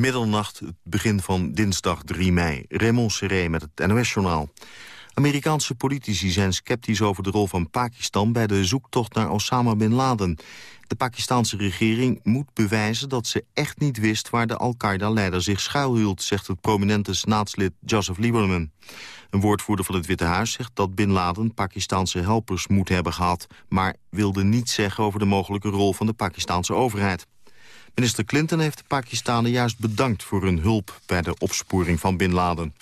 middernacht, het begin van dinsdag 3 mei. Raymond Seré met het NOS-journaal. Amerikaanse politici zijn sceptisch over de rol van Pakistan... bij de zoektocht naar Osama Bin Laden. De Pakistanse regering moet bewijzen dat ze echt niet wist... waar de Al-Qaeda-leider zich schuilhield... zegt het prominente senaatslid Joseph Lieberman. Een woordvoerder van het Witte Huis zegt dat Bin Laden... Pakistanse helpers moet hebben gehad... maar wilde niets zeggen over de mogelijke rol van de Pakistanse overheid. Minister Clinton heeft de Pakistanen juist bedankt voor hun hulp... bij de opsporing van Bin Laden.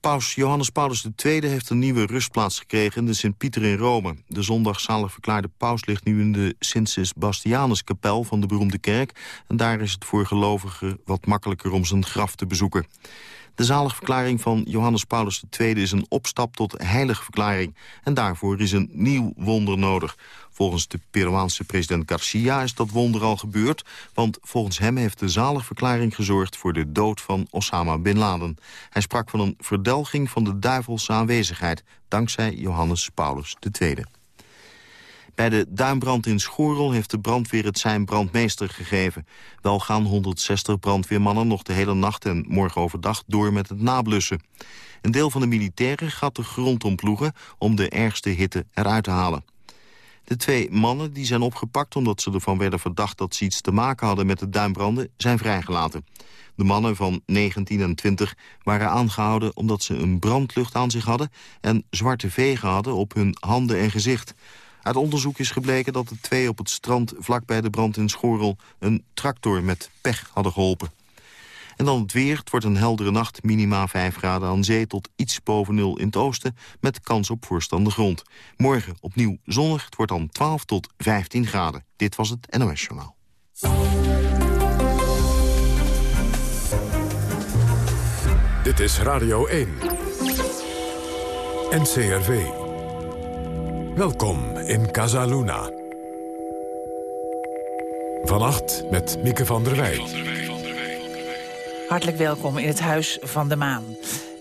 Paus Johannes Paulus II heeft een nieuwe rustplaats gekregen in de Sint-Pieter in Rome. De zondag zalig verklaarde paus ligt nu in de Sint Bastianuskapel van de beroemde kerk. En daar is het voor gelovigen wat makkelijker om zijn graf te bezoeken. De zaligverklaring van Johannes Paulus II is een opstap tot heiligverklaring. En daarvoor is een nieuw wonder nodig. Volgens de Peruaanse president Garcia is dat wonder al gebeurd... want volgens hem heeft de zaligverklaring gezorgd voor de dood van Osama Bin Laden. Hij sprak van een verdelging van de duivelse aanwezigheid... dankzij Johannes Paulus II. Bij de duinbrand in Schorel heeft de brandweer het zijn brandmeester gegeven. Wel gaan 160 brandweermannen nog de hele nacht en morgen overdag door met het nablussen. Een deel van de militairen gaat de grond omploegen om de ergste hitte eruit te halen. De twee mannen die zijn opgepakt omdat ze ervan werden verdacht dat ze iets te maken hadden met de duinbranden zijn vrijgelaten. De mannen van 19 en 20 waren aangehouden omdat ze een brandlucht aan zich hadden en zwarte vegen hadden op hun handen en gezicht. Uit onderzoek is gebleken dat de twee op het strand vlakbij de brand in Schorel... een tractor met pech hadden geholpen. En dan het weer. Het wordt een heldere nacht, minima 5 graden aan zee... tot iets boven nul in het oosten, met kans op voorstaande grond. Morgen opnieuw zonnig. Het wordt dan 12 tot 15 graden. Dit was het NOS Journaal. Dit is Radio 1. NCRV. Welkom in Casaluna. Vannacht met Mieke van der Wij. Hartelijk welkom in het Huis van de Maan.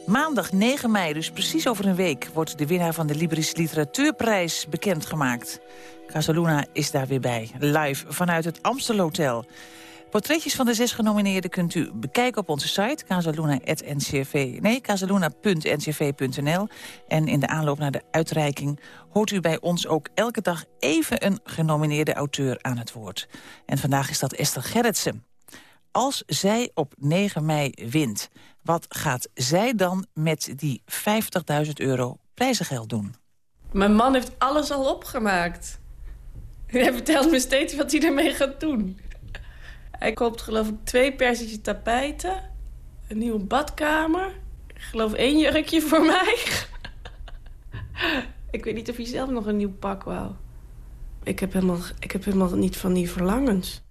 Maandag 9 mei, dus precies over een week... wordt de winnaar van de Libris Literatuurprijs bekendgemaakt. Casaluna is daar weer bij, live vanuit het Amstel Hotel. Portretjes van de zes genomineerden kunt u bekijken op onze site... casaluna.ncv, nee, casaluna.ncv.nl. En in de aanloop naar de uitreiking hoort u bij ons ook elke dag... even een genomineerde auteur aan het woord. En vandaag is dat Esther Gerritsen. Als zij op 9 mei wint, wat gaat zij dan met die 50.000 euro prijzengeld doen? Mijn man heeft alles al opgemaakt. Hij vertelt me steeds wat hij ermee gaat doen. Hij koopt geloof ik twee persische tapijten. Een nieuwe badkamer. Ik geloof één jurkje voor mij. ik weet niet of hij zelf nog een nieuw pak wou. Ik heb helemaal, ik heb helemaal niet van die verlangens.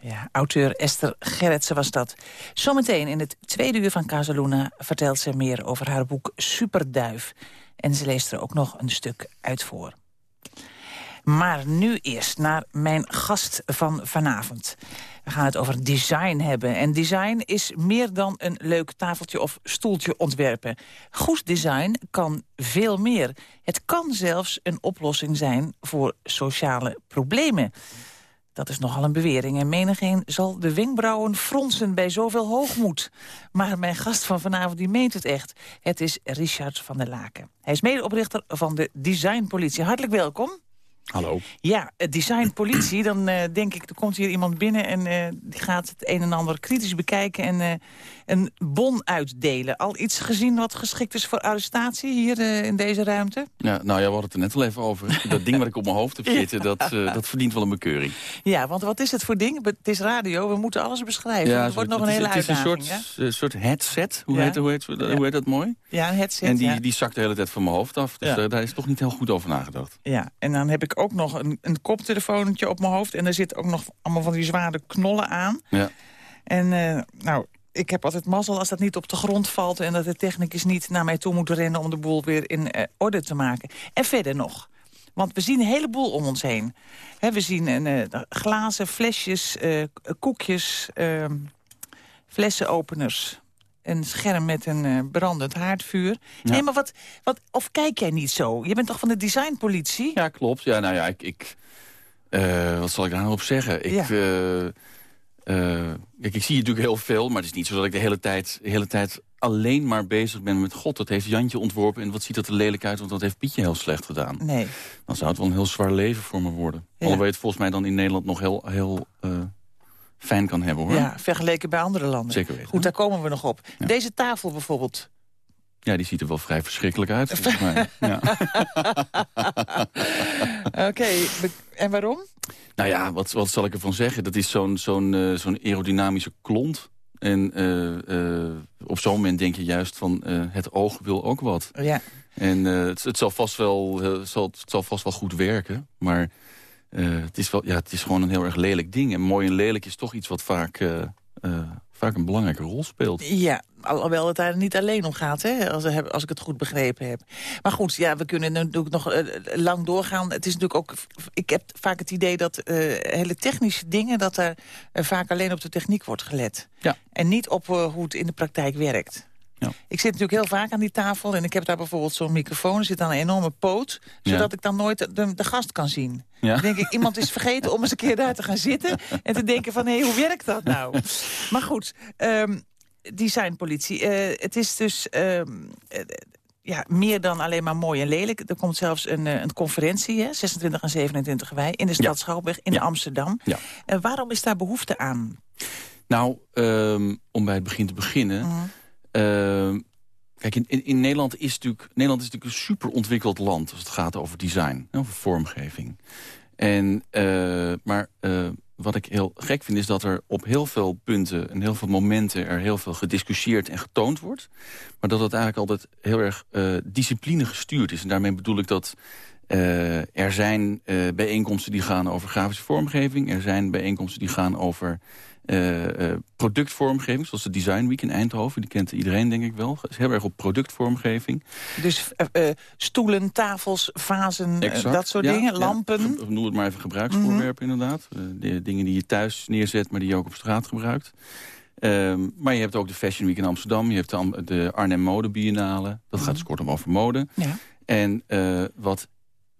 Ja, auteur Esther Gerritsen was dat. Zometeen in het tweede uur van Casaluna vertelt ze meer over haar boek Superduif. En ze leest er ook nog een stuk uit voor. Maar nu eerst naar mijn gast van vanavond. We gaan het over design hebben. En design is meer dan een leuk tafeltje of stoeltje ontwerpen. Goed design kan veel meer. Het kan zelfs een oplossing zijn voor sociale problemen. Dat is nogal een bewering en menigeen zal de wenkbrauwen fronsen bij zoveel hoogmoed. Maar mijn gast van vanavond die meent het echt. Het is Richard van der Laken. Hij is medeoprichter van de Designpolitie. Hartelijk welkom. Hallo. Ja, design politie, dan uh, denk ik, er komt hier iemand binnen... en uh, die gaat het een en ander kritisch bekijken en uh, een bon uitdelen. Al iets gezien wat geschikt is voor arrestatie hier in deze ruimte? Ja, nou ja, we hadden het er net al even over. Dat ding wat ik op mijn hoofd heb zitten, dat, dat verdient wel een bekeuring. Ja, want wat is het voor ding? Het is radio, we moeten alles beschrijven. Ja, het wordt nog een hele uitdaging. Het is een soort, soort headset, hoe, heet, hoe, heet, hoe heet dat mooi? Ja, een headset, En die, die zakt de hele tijd van mijn hoofd af, dus daar is toch niet heel goed over nagedacht. Ja, en dan heb ik ook nog een, een koptelefoontje op mijn hoofd. En er zit ook nog allemaal van die zware knollen aan. Ja. En uh, nou, ik heb altijd mazzel als dat niet op de grond valt... en dat de technicus niet naar mij toe moet rennen om de boel weer in uh, orde te maken. En verder nog. Want we zien een heleboel om ons heen. we zien uh, glazen, flesjes, koekjes, ehm, flessenopeners een scherm met een uh, brandend haardvuur. Nee, maar wat, wat, of kijk jij niet zo? Je bent toch van de designpolitie? Ja, klopt. Ja, nou ja, ik... ik uh, wat zal ik daar nou op zeggen? Ik, ja. uh, kijk, ik zie natuurlijk heel veel, maar het is niet zo dat ik de hele tijd, de hele tijd alleen maar bezig ben met... God, dat heeft Jantje ontworpen en wat ziet dat er lelijk uit... want dat heeft Pietje heel slecht gedaan. Nee. Dan zou het wel een heel zwaar leven voor me worden. Ja. Alhoewel je het volgens mij dan in Nederland nog heel, heel eh, fijn kan hebben, hoor. Ja, vergeleken bij andere landen. Zeker weten. Goed, daar komen we nog op. Ja. Deze tafel bijvoorbeeld. Ja, die ziet er wel vrij verschrikkelijk uit, volgens mij. Ja. Oké, en waarom? Nou ja, wat, wat zal ik ervan zeggen? Dat is zo'n zo'n eh, zo'n aerodynamische klont. En eh, eh, op zo'n moment denk je juist van het oog wil ook wat. Ja, En het, het, zal vast wel, zal, het zal vast wel goed werken. Maar eh, het, is wel, ja, het is gewoon een heel erg lelijk ding. En mooi en lelijk is toch iets wat vaak, eh, eh, vaak een belangrijke rol speelt. ja alhoewel het daar niet alleen om gaat, hè, als, als ik het goed begrepen heb. Maar goed, ja, we kunnen natuurlijk nog lang doorgaan. Het is natuurlijk ook, ik heb vaak het idee dat hele technische dingen... dat er vaak alleen op de techniek wordt gelet. Ja. En niet op hoe het in de praktijk werkt. Ja. Ik zit natuurlijk heel vaak aan die tafel en ik heb daar bijvoorbeeld zo'n microfoon. Er zit dan een enorme poot, zodat Ja. ik dan nooit de, de gast kan zien. Ja. Dan denk ik, iemand is vergeten om eens een keer daar te gaan zitten... en te denken van, hé, hoe werkt dat nou? Maar goed, ehm, designpolitie. eh, het is dus ehm, eh, ja, meer dan alleen maar mooi en lelijk. Er komt zelfs een, eh, een conferentie, hè, 26 en 27 mei... in de stad Ja. Schouwburg in Ja. Amsterdam. Ja. Waarom is daar behoefte aan? Nou, ehm, om bij het begin te beginnen... Mhm. Kijk, in, in, Nederland, is natuurlijk, Nederland is natuurlijk een super ontwikkeld land... als het gaat over design, over vormgeving. En, eh, maar eh, wat ik heel gek vind is dat er op heel veel punten... en heel veel momenten er heel veel gediscussieerd en getoond wordt. Maar dat het eigenlijk altijd heel erg eh, discipline gestuurd is. En daarmee bedoel ik dat... er zijn bijeenkomsten die gaan over grafische vormgeving. Er zijn bijeenkomsten die gaan over productvormgeving. Zoals de Design Week in Eindhoven. Die kent iedereen denk ik wel. Is heel erg op productvormgeving. Dus eh, eh, stoelen, tafels, vazen, eh, Exact. dat soort Ja, dingen, lampen. Noem het maar even gebruiksvoorwerpen inderdaad. Eh, de dingen die je thuis neerzet, maar die je ook op straat gebruikt. Ehm, maar je hebt ook de Fashion Week in Amsterdam. Je hebt de, Arnhem Mode Biennale. Dat gaat dus kortom over mode. Ja. En eh, wat,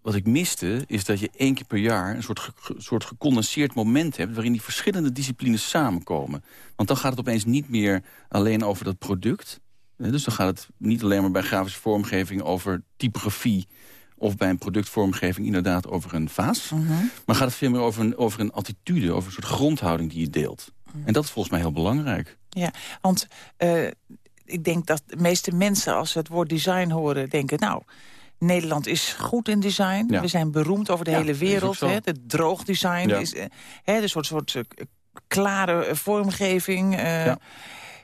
wat ik miste, is dat je één keer per jaar... een soort, ge- soort gecondenseerd moment hebt... waarin die verschillende disciplines samenkomen. Want dan gaat het opeens niet meer alleen over dat product. Dus dan gaat het niet alleen maar bij grafische vormgeving... over typografie of bij een productvormgeving inderdaad over een vaas. Mhm. Maar gaat het veel meer over een, over een attitude, over een soort grondhouding die je deelt. En dat is volgens mij heel belangrijk. Ja, want eh, ik denk dat de meeste mensen als ze het woord design horen... denken, nou, Nederland is goed in design. Ja. We zijn beroemd over de Ja, hele wereld. Hè, het droogdesign Ja. is eh, hè, de soort, soort eh, klare vormgeving. eh.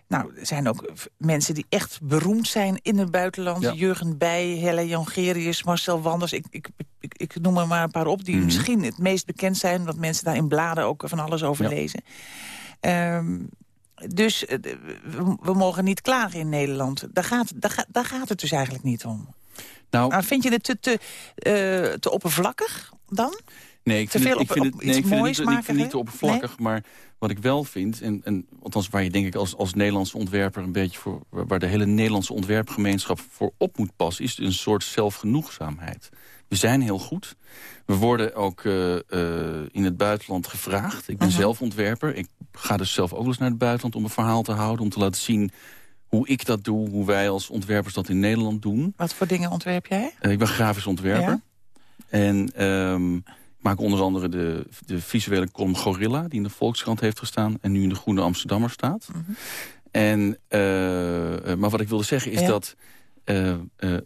Nou, er zijn ook mensen die echt beroemd zijn in het buitenland. Ja. Jurgen Bij, Helle Jongerius, Marcel Wanders. Ik, ik, ik, ik noem er maar een paar op die Mhm. misschien het meest bekend zijn... omdat mensen daar in bladen ook van alles over Ja. lezen. Ehm, dus we, we mogen niet klagen in Nederland. Daar gaat, daar, gaat, daar gaat het dus eigenlijk niet om. Nou, Maar vind je het te, te, eh, te oppervlakkig dan? nee, ik te vind, veel het, ik op- vind op het, nee, iets ik vind het moois niet, ik vind te oppervlakkig. Maar wat ik wel vind, en, en althans waar je denk ik als, als Nederlandse ontwerper... een beetje voor, waar de hele Nederlandse ontwerpgemeenschap voor op moet passen... is een soort zelfgenoegzaamheid. We zijn heel goed. We worden ook eh, eh, in het buitenland gevraagd. Ik ben Mhm. zelf ontwerper. Ik ga dus zelf ook eens naar het buitenland om een verhaal te houden... om te laten zien hoe ik dat doe, hoe wij als ontwerpers dat in Nederland doen. Wat voor dingen ontwerp jij? Eh, ik ben grafisch ontwerper. Ja. En ehm, ik maak onder andere de, de visuele column Gorilla... die in de Volkskrant heeft gestaan en nu in de Groene Amsterdammer staat. Mhm. En, eh, eh, maar wat ik wilde zeggen is Ja. dat...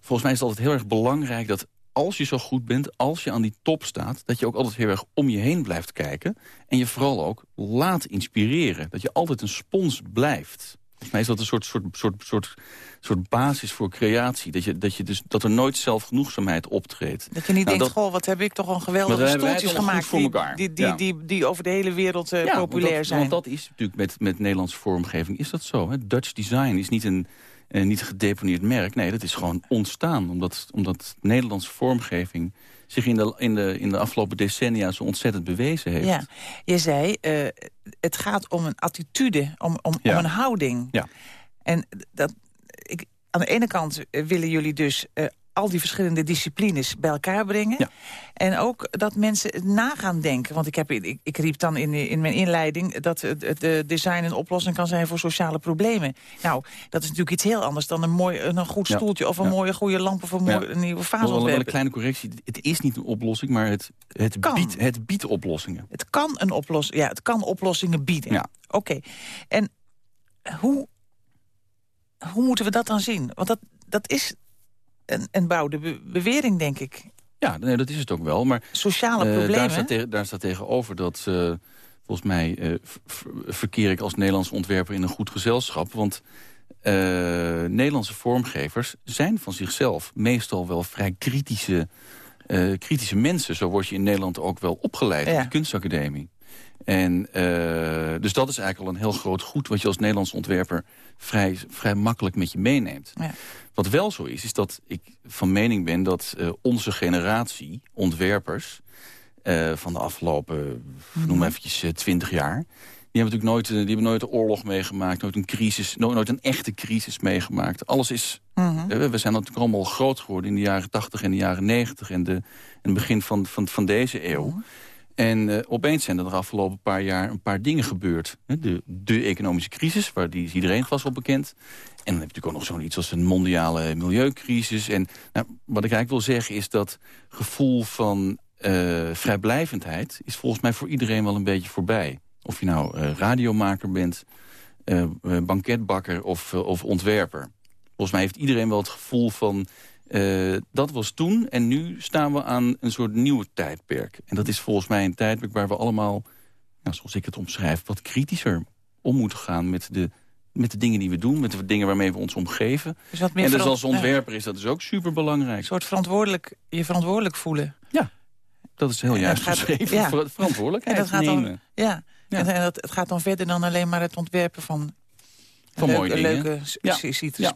volgens mij is het altijd heel erg belangrijk dat als je zo goed bent... als je aan die top staat, dat je ook altijd heel erg om je heen blijft kijken. En je vooral ook laat inspireren. Dat je altijd een spons blijft. Volgens mij is dat een soort, soort, soort, soort, soort basis voor creatie. Dat, je, dat, je dus, dat er nooit zelfgenoegzaamheid optreedt. Dat je niet Nou, denkt, dat- goh, wat heb ik toch een geweldige stoeltjes gemaakt... voor die, elkaar. die, die, Ja. die, die over de hele wereld eh, Ja, want populair dat, zijn. Want dat is natuurlijk met, met Nederlandse vormgeving is dat zo. Hè? Dutch design is niet een, eh, niet gedeponeerd merk. Nee, dat is gewoon ontstaan. Omdat, omdat Nederlandse vormgeving zich in de, in, de, in de afgelopen decennia zo ontzettend bewezen heeft. Ja, je zei, eh, het gaat om een attitude, om, om, Ja. om een houding. Ja. En dat, ik, aan de ene kant willen jullie dus eh, al die verschillende disciplines bij elkaar brengen. Ja. En ook dat mensen na gaan denken. Want ik, heb, ik, ik riep dan in, in mijn inleiding... dat het, de design een oplossing kan zijn voor sociale problemen. Nou, dat is natuurlijk iets heel anders dan een, mooi, een goed Ja. stoeltje... of een Ja. mooie goede lamp of een, Ja. mooi, een nieuwe Wel, wel, wel een kleine correctie. Het is niet een oplossing, maar het, het, Kan. biedt, het biedt oplossingen. Het kan een oplossing, ja, het kan oplossingen bieden. Ja. Oké. En hoe, hoe moeten we dat dan zien? Want dat, dat is een, een bouwde be- bewering, denk ik. Ja, nee, dat is het ook wel. Maar Sociale eh, problemen. daar, staat tegen, daar staat tegenover dat... eh, volgens mij eh, ver- ver- verkeer ik als Nederlandse ontwerper in een goed gezelschap. Want Nederlandse vormgevers zijn van zichzelf meestal wel vrij kritische, kritische mensen. Zo word je in Nederland ook wel opgeleid Ja. op de kunstacademie. En dus dat is eigenlijk al een heel groot goed... wat je als Nederlands ontwerper vrij, vrij makkelijk met je meeneemt. Ja. Wat wel zo is, is dat ik van mening ben dat eh, onze generatie ontwerpers... eh, van de afgelopen, noem maar eventjes, eh, twintig jaar... Die hebben natuurlijk nooit, die hebben nooit een oorlog meegemaakt, nooit een crisis, nooit, nooit een echte crisis meegemaakt. Alles is, Mhm. we zijn natuurlijk allemaal groot geworden in de jaren 80 en de jaren 90 en, de, en het begin van, van, van deze eeuw. Mhm. En eh, opeens zijn er de afgelopen paar jaar een paar dingen gebeurd. De, de economische crisis, waar die is iedereen vast wel bekend. En dan heb je natuurlijk ook nog zoiets als een mondiale milieucrisis. En nou, wat ik eigenlijk wil zeggen is dat gevoel van eh, vrijblijvendheid... is volgens mij voor iedereen wel een beetje voorbij. Of je nou eh, radiomaker bent, banketbakker of, of ontwerper. Volgens mij heeft iedereen wel het gevoel van... eh, dat was toen en nu staan we aan een soort nieuwe tijdperk. En dat is volgens mij een tijdperk waar we allemaal, nou, zoals ik het omschrijf... wat kritischer om moeten gaan met de, met de dingen die we doen... met de dingen waarmee we ons omgeven. Dus wat meer En dus als ontwerper is dat dus ook super Een belangrijk. soort verantwoordelijk, je verantwoordelijk voelen. Dat is heel En juist gaat- geschreven. ja. Ver- Verantwoordelijkheid En dat gaat nemen. dan, ja. Ja. En, en dat, het gaat dan verder dan alleen maar het ontwerpen van, Van leuke, mooie dingen. leuke Ja.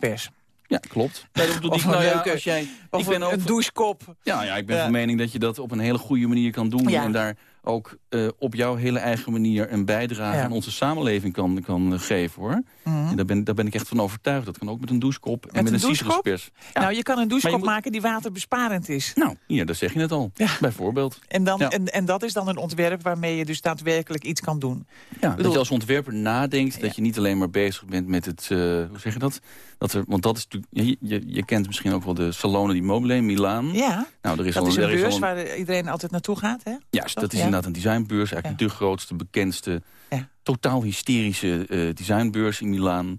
Ja, klopt. Ja, dat bedoel ik. Nou ja, als jij, Of ik ben een, douchekop. Ja, ja ik ben van mening dat je dat op een hele goede manier kan doen. En daar ook eh, op jouw hele eigen manier een bijdrage aan onze samenleving kan, kan eh, geven. hoor. Mhm. En daar, ben, daar ben ik echt van overtuigd. Dat kan ook met een douchekop en Met met, een een citruspers. Ja. Nou, je kan een douchekop moet- maken die waterbesparend is. Nou, hier, daar zeg je het al. Ja. Bijvoorbeeld. En, dan, Ja. en, en dat is dan een ontwerp waarmee je dus daadwerkelijk iets kan doen. Ja, dat je als ontwerper nadenkt dat je niet alleen maar bezig bent met het... eh, hoe zeg je dat? dat er, want dat is natuurlijk... Je, je, je kent misschien ook wel de Salone di Mobile in Milaan. Ja, Nou, er is dat al is een al beurs waar iedereen altijd naartoe gaat, hè? Juist, dat is Ja. inderdaad een designbeurs. Eigenlijk de grootste, bekendste, Ja. totaal hysterische eh, designbeurs in Milaan.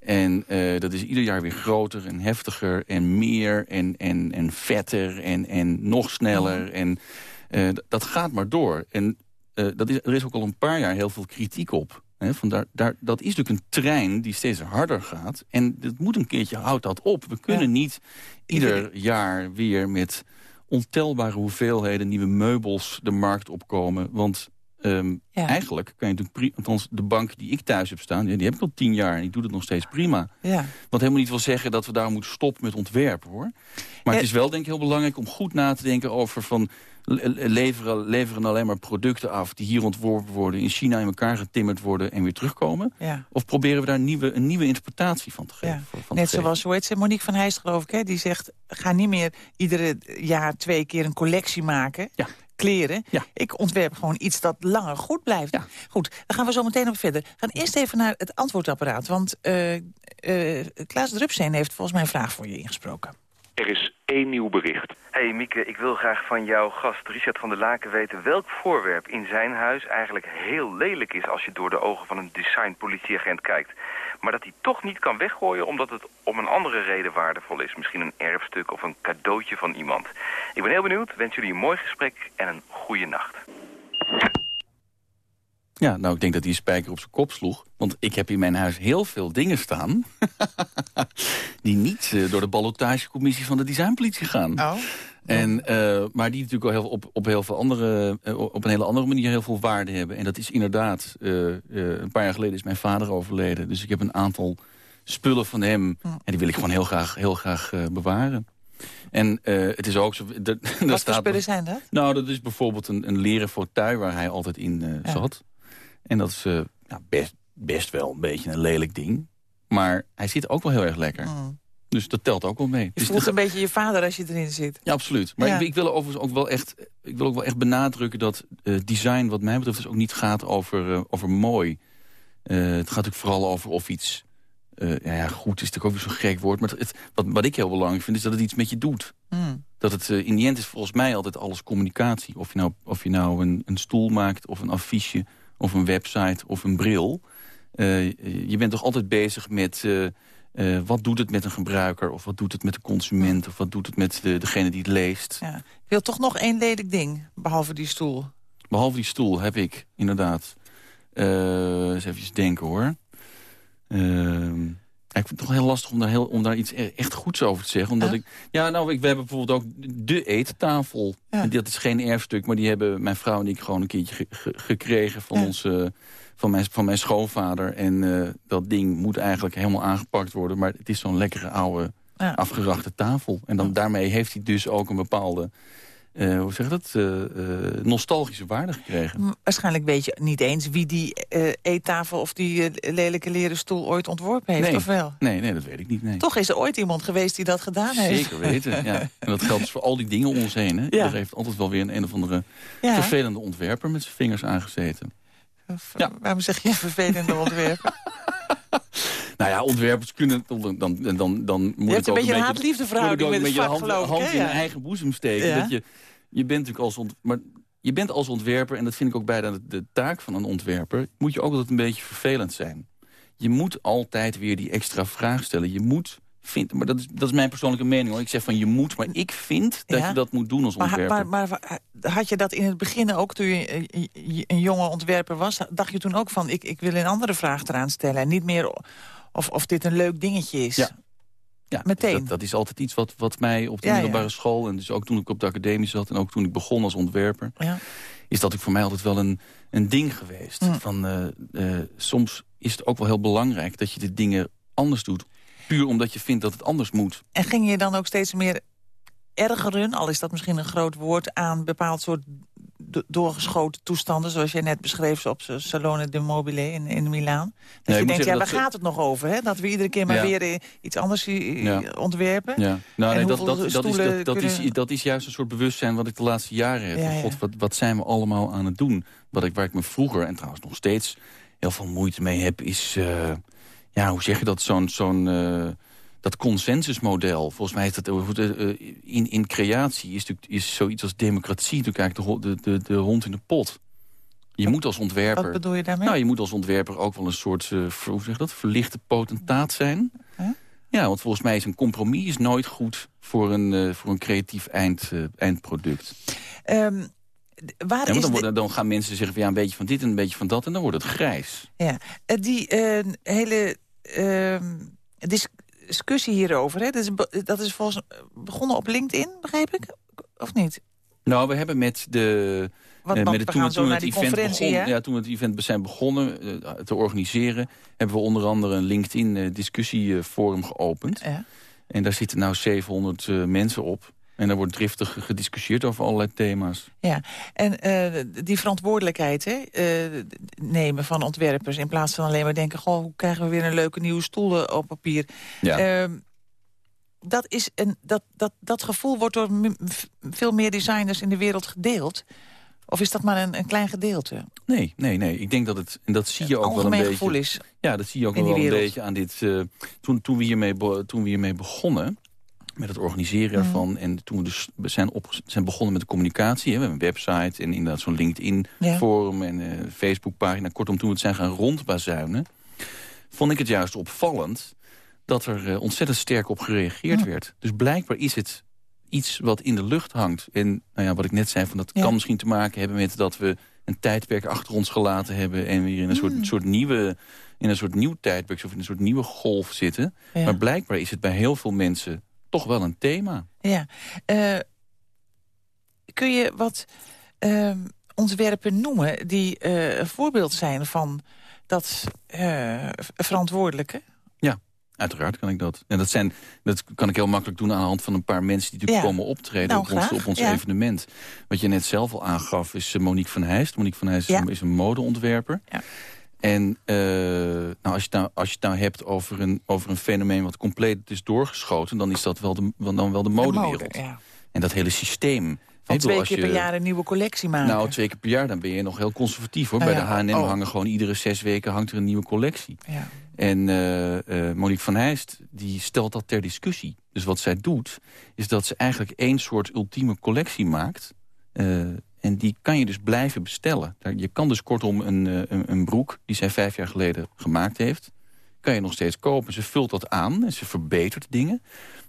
En eh, dat is ieder jaar weer groter en heftiger en meer en, en, en vetter en, en nog sneller. En eh, dat gaat maar door. En dat is, er is ook al een paar jaar heel veel kritiek op. Hè, vandaar, daar, dat is natuurlijk een trein die steeds harder gaat. En dat moet een keertje, houdt dat op. We kunnen Ja. niet ieder jaar weer met ontelbare hoeveelheden nieuwe meubels de markt opkomen. Want ehm, Ja. eigenlijk kan je natuurlijk... Althans, de bank die ik thuis heb staan, die heb ik al tien jaar... en ik doe het nog steeds prima. Ja. Wat helemaal niet wil zeggen dat we daar moeten stoppen met ontwerpen, hoor. Maar het is wel denk ik heel belangrijk om goed na te denken over van... le- le- leveren, leveren alleen maar producten af die hier ontworpen worden... in China in elkaar getimmerd worden en weer terugkomen? ja. Of proberen we daar nieuwe, een nieuwe interpretatie van te geven? Ja. van te Net geven? zoals, hoe heet ze, Monique van Heijst geloof ik, hè? die zegt... ga niet meer iedere jaar twee keer een collectie maken. Ja. Kleren. Ja. Ik ontwerp gewoon iets dat langer goed blijft. Ja. Goed, dan gaan we zo meteen op verder. We gaan eerst even naar het antwoordapparaat. Want eh eh Klaas Drupsteen heeft volgens mij een vraag voor je ingesproken. Er is één nieuw bericht. Hey Mieke, ik wil graag van jouw gast Richard van der Laken weten welk voorwerp in zijn huis eigenlijk heel lelijk is als je door de ogen van een design politieagent kijkt. Maar dat hij toch niet kan weggooien omdat het om een andere reden waardevol is. Misschien een erfstuk of een cadeautje van iemand. Ik ben heel benieuwd, wens jullie een mooi gesprek en een goede nacht. Ja, nou, ik denk dat hij een spijker op zijn kop sloeg. Want ik heb in mijn huis heel veel dingen staan... die niet eh, door de ballotagecommissie van de designpolitie gaan. Oh. En, eh, maar die natuurlijk al heel, op, op, heel veel andere, eh, op een hele andere manier heel veel waarde hebben. En dat is inderdaad... eh, een paar jaar geleden is mijn vader overleden. Dus ik heb een aantal spullen van hem... en die wil ik gewoon heel graag, heel graag bewaren. En het is ook zo... Wat voor staat- spullen zijn dat? nou, dat is bijvoorbeeld een, een leren fauteuil waar hij altijd in Ja. zat. En dat is nou, best, best wel een beetje een lelijk ding. Maar hij zit ook wel heel erg lekker. Mm. Dus dat telt ook wel mee. Je Dus voelt een beetje je vader als je erin zit. Ja, absoluut. Maar Ja. ik, ik wil overigens ook wel echt, ik wil ook wel echt benadrukken dat eh, design wat mij betreft dus ook niet gaat over, eh, over mooi. Eh, het gaat natuurlijk vooral over of iets, ja, ja, goed is natuurlijk ook weer zo'n gek woord. Maar het, wat, wat ik heel belangrijk vind is dat het iets met je doet. Hmm. Dat het in die end is volgens mij altijd alles communicatie. Of je nou, of je nou een, een stoel maakt of een affiche of een website of een bril. Je bent toch altijd bezig met... eh, wat doet het met een gebruiker? Of wat doet het met de consument? Of wat doet het met de, degene die het leest? Ja. Ik wil toch nog één lelijk ding, behalve die stoel. Behalve die stoel heb ik inderdaad... eh eens even denken hoor. Ehm, ik vind het toch heel lastig om daar, heel, om daar iets e- echt goeds over te zeggen. Omdat Ja? ik, ja, nou, ik, we hebben bijvoorbeeld ook de eettafel. Ja. En dat is geen erfstuk, maar die hebben mijn vrouw en ik gewoon een keertje ge- ge- gekregen van, Ja. eh, van, mijn, van mijn schoonvader. En eh, dat ding moet eigenlijk helemaal aangepakt worden. Maar het is zo'n lekkere oude Ja. afgerachte tafel. En dan, Ja. daarmee heeft hij dus ook een bepaalde... eh, hoe zeg je dat? eh, nostalgische waarde gekregen. Waarschijnlijk weet je niet eens wie die eettafel of die lelijke leren stoel ooit ontworpen heeft, Nee. of wel? Nee, nee, dat weet ik niet. Nee. Toch is er ooit iemand geweest die dat gedaan heeft. Zeker weten, ja. En dat geldt dus voor al die dingen om ons heen. Hè? Ja. Er heeft altijd wel weer een, een of andere vervelende ontwerper met zijn vingers aangezeten. Of, Ja. Waarom zeg je vervelende ontwerpen? Nou ja, ontwerpers kunnen... Dan, dan, dan, dan moet je hebt ik een beetje een moet haat-liefde ik ook verhouding een met het beetje vak, hand, geloof hand in Ja. een eigen boezem steken. Ja. Dat je, je bent natuurlijk als ont, maar je bent als ontwerper, en dat vind ik ook bijna de, de taak van een ontwerper... moet je ook altijd een beetje vervelend zijn. Je moet altijd weer die extra vraag stellen. Je moet vinden, maar dat is, dat is mijn persoonlijke mening. Hoor. Ik zeg van je moet, maar ik vind dat Ja. je dat moet doen als Maar, ontwerper. maar, maar had je dat in het begin ook, toen je eh, je- een jonge ontwerper was... dacht je toen ook van, ik, ik wil een andere vraag eraan stellen... en niet meer of, of dit een leuk dingetje is? Ja. Ja, Meteen. Dat, dat is altijd iets wat, wat mij op de Ja, ja. middelbare school... en dus ook toen ik op de academie zat... en ook toen ik begon als ontwerper... Ja. is dat ook voor mij altijd wel een, een ding geweest. Mm. Van, eh, eh, soms is het ook wel heel belangrijk dat je de dingen anders doet. Puur omdat je vindt dat het anders moet. En ging je dan ook steeds meer ergeren, al is dat misschien een groot woord... aan bepaald soort do- doorgeschoten toestanden... zoals jij net beschreef op zo'n Salone de Mobile in, in Milaan. Dat ik je denkt, ja, waar gaat het nog over? Hè? Dat we iedere keer maar Ja. weer eh, iets anders eh, Ja. ontwerpen? Ja. Nou, nee, dat, dat, dat, is, dat, dat, kunnen- is, dat is juist een soort bewustzijn wat ik de laatste jaren heb. Ja, Van, ja. God, wat, wat zijn we allemaal aan het doen? Wat ik, waar ik me vroeger, en trouwens nog steeds, heel veel moeite mee heb... is, eh, ja, hoe zeg je dat, zo'n... zo'n eh, dat consensusmodel, volgens mij is dat eh, in, in creatie is, natuurlijk- is zoiets als democratie natuurlijk eigenlijk de, de, de, de hond in de pot. Je moet als ontwerper. Wat bedoel je daarmee? Nou, je moet als ontwerper ook wel een soort, ver- hoe zeg dat, verlichte potentaat zijn. Huh? Ja, want volgens mij is een compromis is nooit goed voor een, voor een creatief eind, eh, eindproduct. D- waar Ja, is want dan, de- worden, dan gaan mensen zeggen van ja, een beetje van dit en een beetje van dat... en dan wordt het grijs. Ja, eh, die eh, hele dis- discussie hierover, hè, dat, is, dat is volgens begonnen op LinkedIn, begreep ik? Of niet? Nou, we hebben met de... Want, eh, met toen, het event conferentie, begon, hè? ja, toen het event zijn begonnen te organiseren... hebben we onder andere een LinkedIn-discussieforum geopend. Ja. En daar zitten nou 700 eh, mensen op. En daar wordt driftig gediscussieerd over allerlei thema's. Ja, en eh, die verantwoordelijkheid hè, eh, nemen van ontwerpers... in plaats van alleen maar denken... Goh, hoe krijgen we weer een leuke nieuwe stoel eh, op papier? Ja. Ehm, dat, is een, dat, dat, dat gevoel wordt door veel meer designers in de wereld gedeeld. Of is dat maar een, een klein gedeelte? Nee, nee, nee. Ik denk dat het, en dat zie je ook wel een beetje... gevoel is. Ja, dat zie je ook wel een beetje aan dit... toen, toen, we hiermee, toen we hiermee begonnen, met het organiseren ervan... en toen we dus zijn, op, zijn begonnen met de communicatie... Hè, we hebben een website en inderdaad zo'n LinkedIn-forum... en eh Facebookpagina. Kortom, toen we het zijn gaan rondbazuinen... vond ik het juist opvallend dat er eh, ontzettend sterk op gereageerd Ja. werd. Dus blijkbaar is het iets wat in de lucht hangt. En nou ja, wat ik net zei, van dat kan misschien te maken hebben met dat we een tijdperk achter ons gelaten hebben... en weer in een soort, Mm. soort nieuwe in een soort nieuw tijdperk... of in een soort nieuwe golf zitten. Ja. Maar blijkbaar is het bij heel veel mensen toch wel een thema. Ja. Eh, kun je wat ehm, ontwerpen noemen die eh, een voorbeeld zijn van dat eh, verantwoordelijke? Uiteraard kan ik dat. En dat, zijn, dat kan ik heel makkelijk doen aan de hand van een paar mensen... die natuurlijk Ja. komen optreden Nou, op ons, op ons ja. evenement. Wat je net zelf al aangaf is Monique van Heijst. Monique van Heijst is Ja. een- is een modeontwerper. Ja. En eh, nou, als, je nou, als je het nou hebt over een, over een fenomeen wat compleet is doorgeschoten... dan is dat wel de, dan wel de modewereld. mode, ja. En dat hele systeem... Van twee keer per jaar een nieuwe collectie maken. Nou, twee keer per jaar, dan ben je nog heel conservatief hoor. Nou Bij ja, de H&M oh. hangen gewoon iedere zes weken hangt er een nieuwe collectie. ja. En eh, Monique van Heijst die stelt dat ter discussie. Dus wat zij doet, is dat ze eigenlijk één soort ultieme collectie maakt. En die kan je dus blijven bestellen. Je kan dus kortom een, eh, een, een broek die zij vijf jaar geleden gemaakt heeft... kan je nog steeds kopen. Ze vult dat aan en ze verbetert dingen.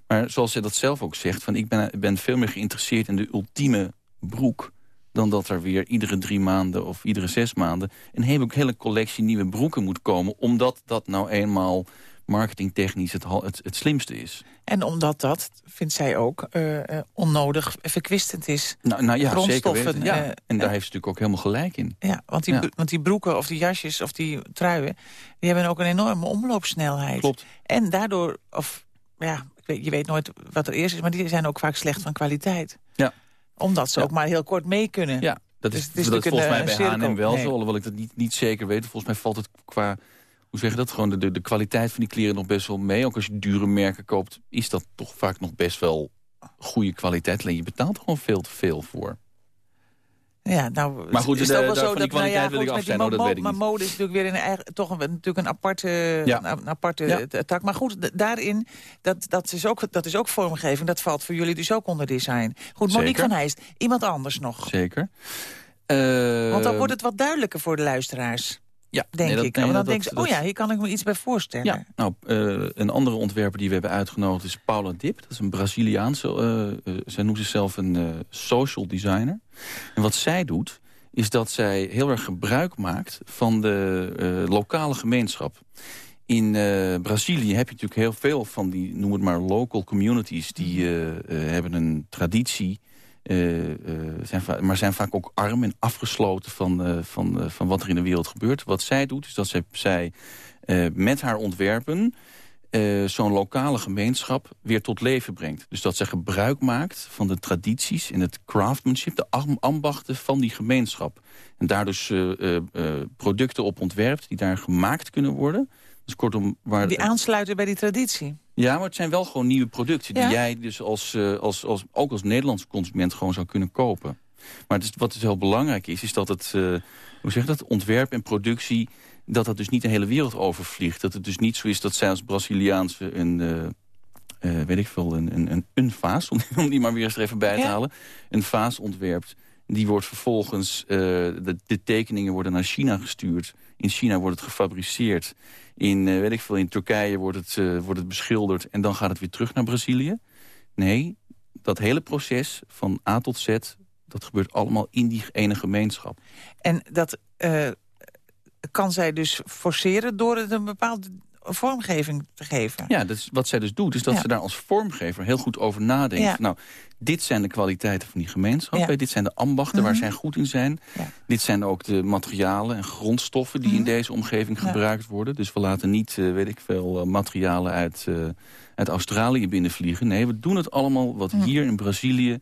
Maar zoals zij dat zelf ook zegt... Van, ik ben, ben veel meer geïnteresseerd in de ultieme broek dan dat er weer iedere drie maanden of iedere zes maanden... een hele, hele collectie nieuwe broeken moet komen... omdat dat nou eenmaal marketingtechnisch het, het, het slimste is. En omdat dat, vindt zij ook, eh, onnodig verkwistend is. Nou, nou ja, zeker Grondstoffen, weten. Ja. eh, en daar heeft ze natuurlijk ook helemaal gelijk in. Ja, want die, Ja. want die broeken of die jasjes of die truien... die hebben ook een enorme omloopsnelheid. Klopt. En daardoor, of ja, je weet nooit wat er eerst is... maar die zijn ook vaak slecht van kwaliteit. Ja. Omdat ze Ja. ook maar heel kort mee kunnen. Ja, dat Dus is, het is dat is volgens mij bij H&M wel cirkel. zo. Alhoewel ik dat niet, niet zeker weet. Volgens mij valt het qua... Hoe zeg je dat? Gewoon de, de, de kwaliteit van die kleren nog best wel mee. Ook als je dure merken koopt, is dat toch vaak nog best wel goede kwaliteit. Alleen je betaalt er gewoon veel te veel voor. Ja, nou, Maar goed, is de- ook wel zo dat, nou ja, kwaliteit wil ik hoor, dat weet ik Maar mode is natuurlijk weer een eigen, toch een, natuurlijk een aparte, Ja. een aparte Ja. eh, tak. Maar goed, daarin, dat, dat, is ook, dat is ook vormgeving. Dat valt voor jullie dus ook onder design. Goed, Monique Zeker. van Heijst, iemand anders nog. Zeker. Eh, Want dan wordt het wat duidelijker voor de luisteraars, ja, denk nee, dat- ik. nee, dan dat- ze, dat- oh ja, hier kan ik me iets bij voorstellen. Ja, nou, eh, een andere ontwerper die we hebben uitgenodigd is Paula Dip. Dat is een Braziliaanse, eh, zij noemt zichzelf een social designer. En wat zij doet, is dat zij heel erg gebruik maakt van de lokale gemeenschap. In Brazilië heb je natuurlijk heel veel van die, noem het maar, local communities. Die hebben een traditie, eh, eh, zijn maar zijn vaak ook arm en afgesloten van, eh, van, van wat er in de wereld gebeurt. Wat zij doet, is dat zij, zij met haar ontwerpen zo'n lokale gemeenschap weer tot leven brengt. Dus dat ze gebruik maakt van de tradities en het craftsmanship, de am- ambachten van die gemeenschap. En daar dus producten op ontwerpt die daar gemaakt kunnen worden. Dus kortom, waar, Die aansluiten bij die traditie. ja, maar het zijn wel gewoon nieuwe producten... die Ja. jij dus als, eh, als, als, ook als Nederlandse consument gewoon zou kunnen kopen. Maar het is, wat dus heel belangrijk is, is dat het... eh, hoe zeg dat? Ontwerp en productie... dat dat dus niet de hele wereld overvliegt. Dat het dus niet zo is dat zij als Braziliaanse... een, eh, weet ik veel, een, een, een, een vaas... om, om die maar weer eens er even bij te Ja. halen... een vaas ontwerpt. Die wordt vervolgens... de, de tekeningen worden naar China gestuurd. In China wordt het gefabriceerd. In, eh, weet ik veel, in Turkije wordt het, eh, wordt het beschilderd... en dan gaat het weer terug naar Brazilië. Nee, dat hele proces van A tot Z... dat gebeurt allemaal in die ene gemeenschap. En dat eh, kan zij dus forceren door het een bepaalde vormgeving te geven. Ja, dat is, wat zij dus doet, is dat Ja. ze daar als vormgever heel goed over nadenkt. Ja. Nou, dit zijn de kwaliteiten van die gemeenschap. Ja. Dit zijn de ambachten waar Mhm. zij goed in zijn. Dit zijn ook de materialen en grondstoffen die in Mhm. deze omgeving gebruikt worden. Dus we laten niet, eh, weet ik veel, eh, materialen uit, eh, uit Australië binnenvliegen. Nee, we doen het allemaal wat Mhm. hier in Brazilië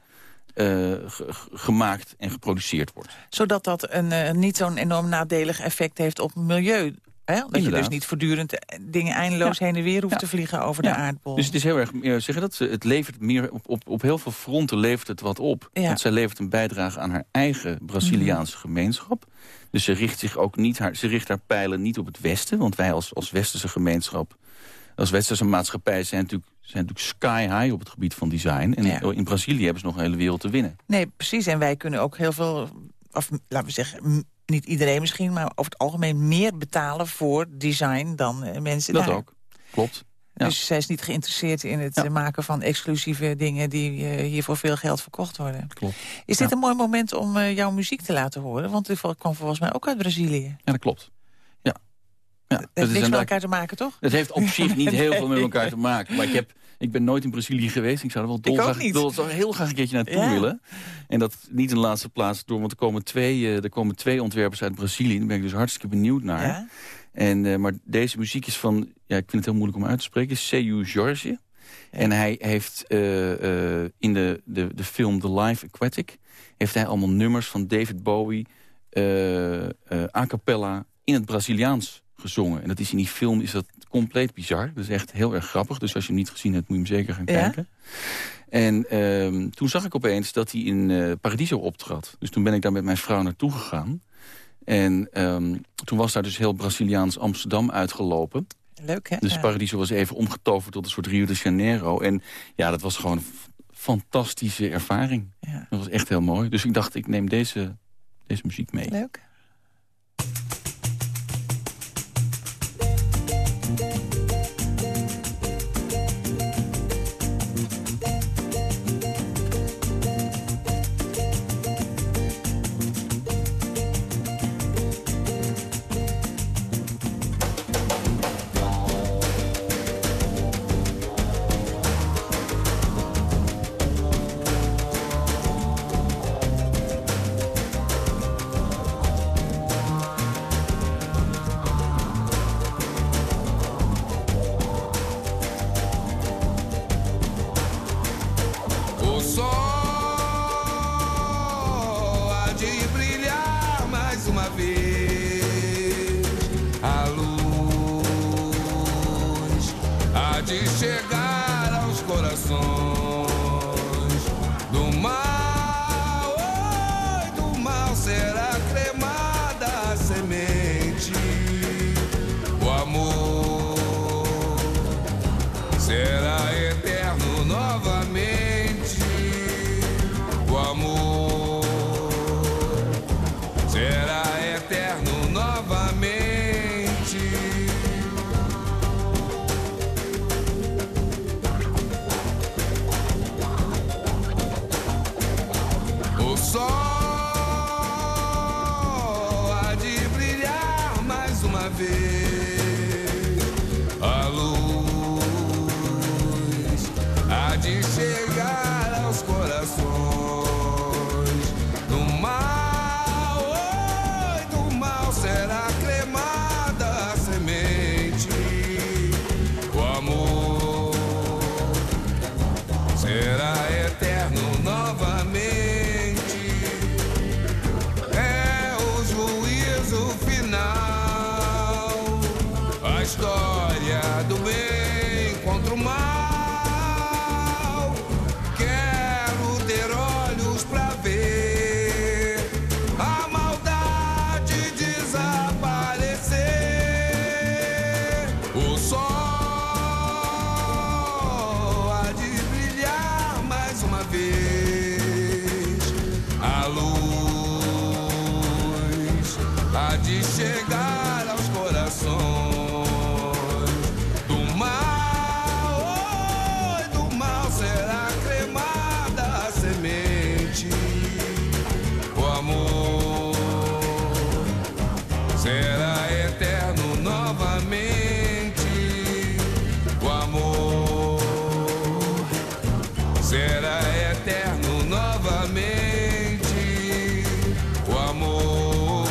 ge- ge- gemaakt en geproduceerd wordt. Zodat dat een, niet zo'n enorm nadelig effect heeft op milieu. Hè? Dat je dus niet voortdurend eh, dingen eindeloos heen en weer hoeft Ja. te vliegen over Ja. de aardbol. Dus het is heel erg, zeg je dat, het levert meer op, op, op heel veel fronten levert het wat op. Ja. Want zij levert een bijdrage aan haar eigen Braziliaanse Mhm. gemeenschap. Dus ze richt zich ook niet, haar, ze richt haar pijlen niet op het Westen. Want wij als, als westerse gemeenschap, als westerse maatschappij zijn natuurlijk, zijn natuurlijk sky high op het gebied van design. En Ja. in Brazilië hebben ze nog een hele wereld te winnen. Nee, precies. En wij kunnen ook heel veel, of laten we zeggen, niet iedereen misschien... maar over het algemeen meer betalen voor design dan eh, mensen Dat daar. ook, klopt. Ja. Dus zij is niet geïnteresseerd in het Ja. eh, maken van exclusieve dingen... die eh, hier voor veel geld verkocht worden. Klopt. Is dit Ja. een mooi moment om jouw muziek te laten horen? Want die kwam volgens mij ook uit Brazilië. Ja, dat klopt. Ja. ja. Het heeft niks met elkaar te maken, toch? Het heeft op zich niet heel veel met elkaar te maken. Maar ik, heb, ik ben nooit in Brazilië geweest. Ik zou er wel dol Ik dol- zou heel graag een keertje naartoe Ja. willen. En dat niet in de laatste plaats door. Want er komen twee, eh, er komen twee ontwerpers uit Brazilië. Daar ben ik dus hartstikke benieuwd naar. Ja? En, eh, maar deze muziek is van... Ja, ik vind het heel moeilijk om uit te spreken. Seu Jorge. En hij heeft eh, in de, de, de film The Life Aquatic... heeft hij allemaal nummers van David Bowie... a cappella in het Braziliaans gezongen. En dat is in die film is dat compleet bizar. Dat is echt heel erg grappig. Dus als je hem niet gezien hebt, moet je hem zeker gaan kijken. En ehm, toen zag ik opeens dat hij in uh, Paradiso optrad. Dus toen ben ik daar met mijn vrouw naartoe gegaan. En ehm, toen was daar dus heel Braziliaans Amsterdam uitgelopen. Leuk, hè? Dus Paradiso was even omgetoverd tot een soort Rio de Janeiro. En ja, dat was gewoon een fantastische ervaring. Ja. Dat was echt heel mooi. Dus ik dacht, ik neem deze, deze muziek mee. Leuk. eternamente o amor.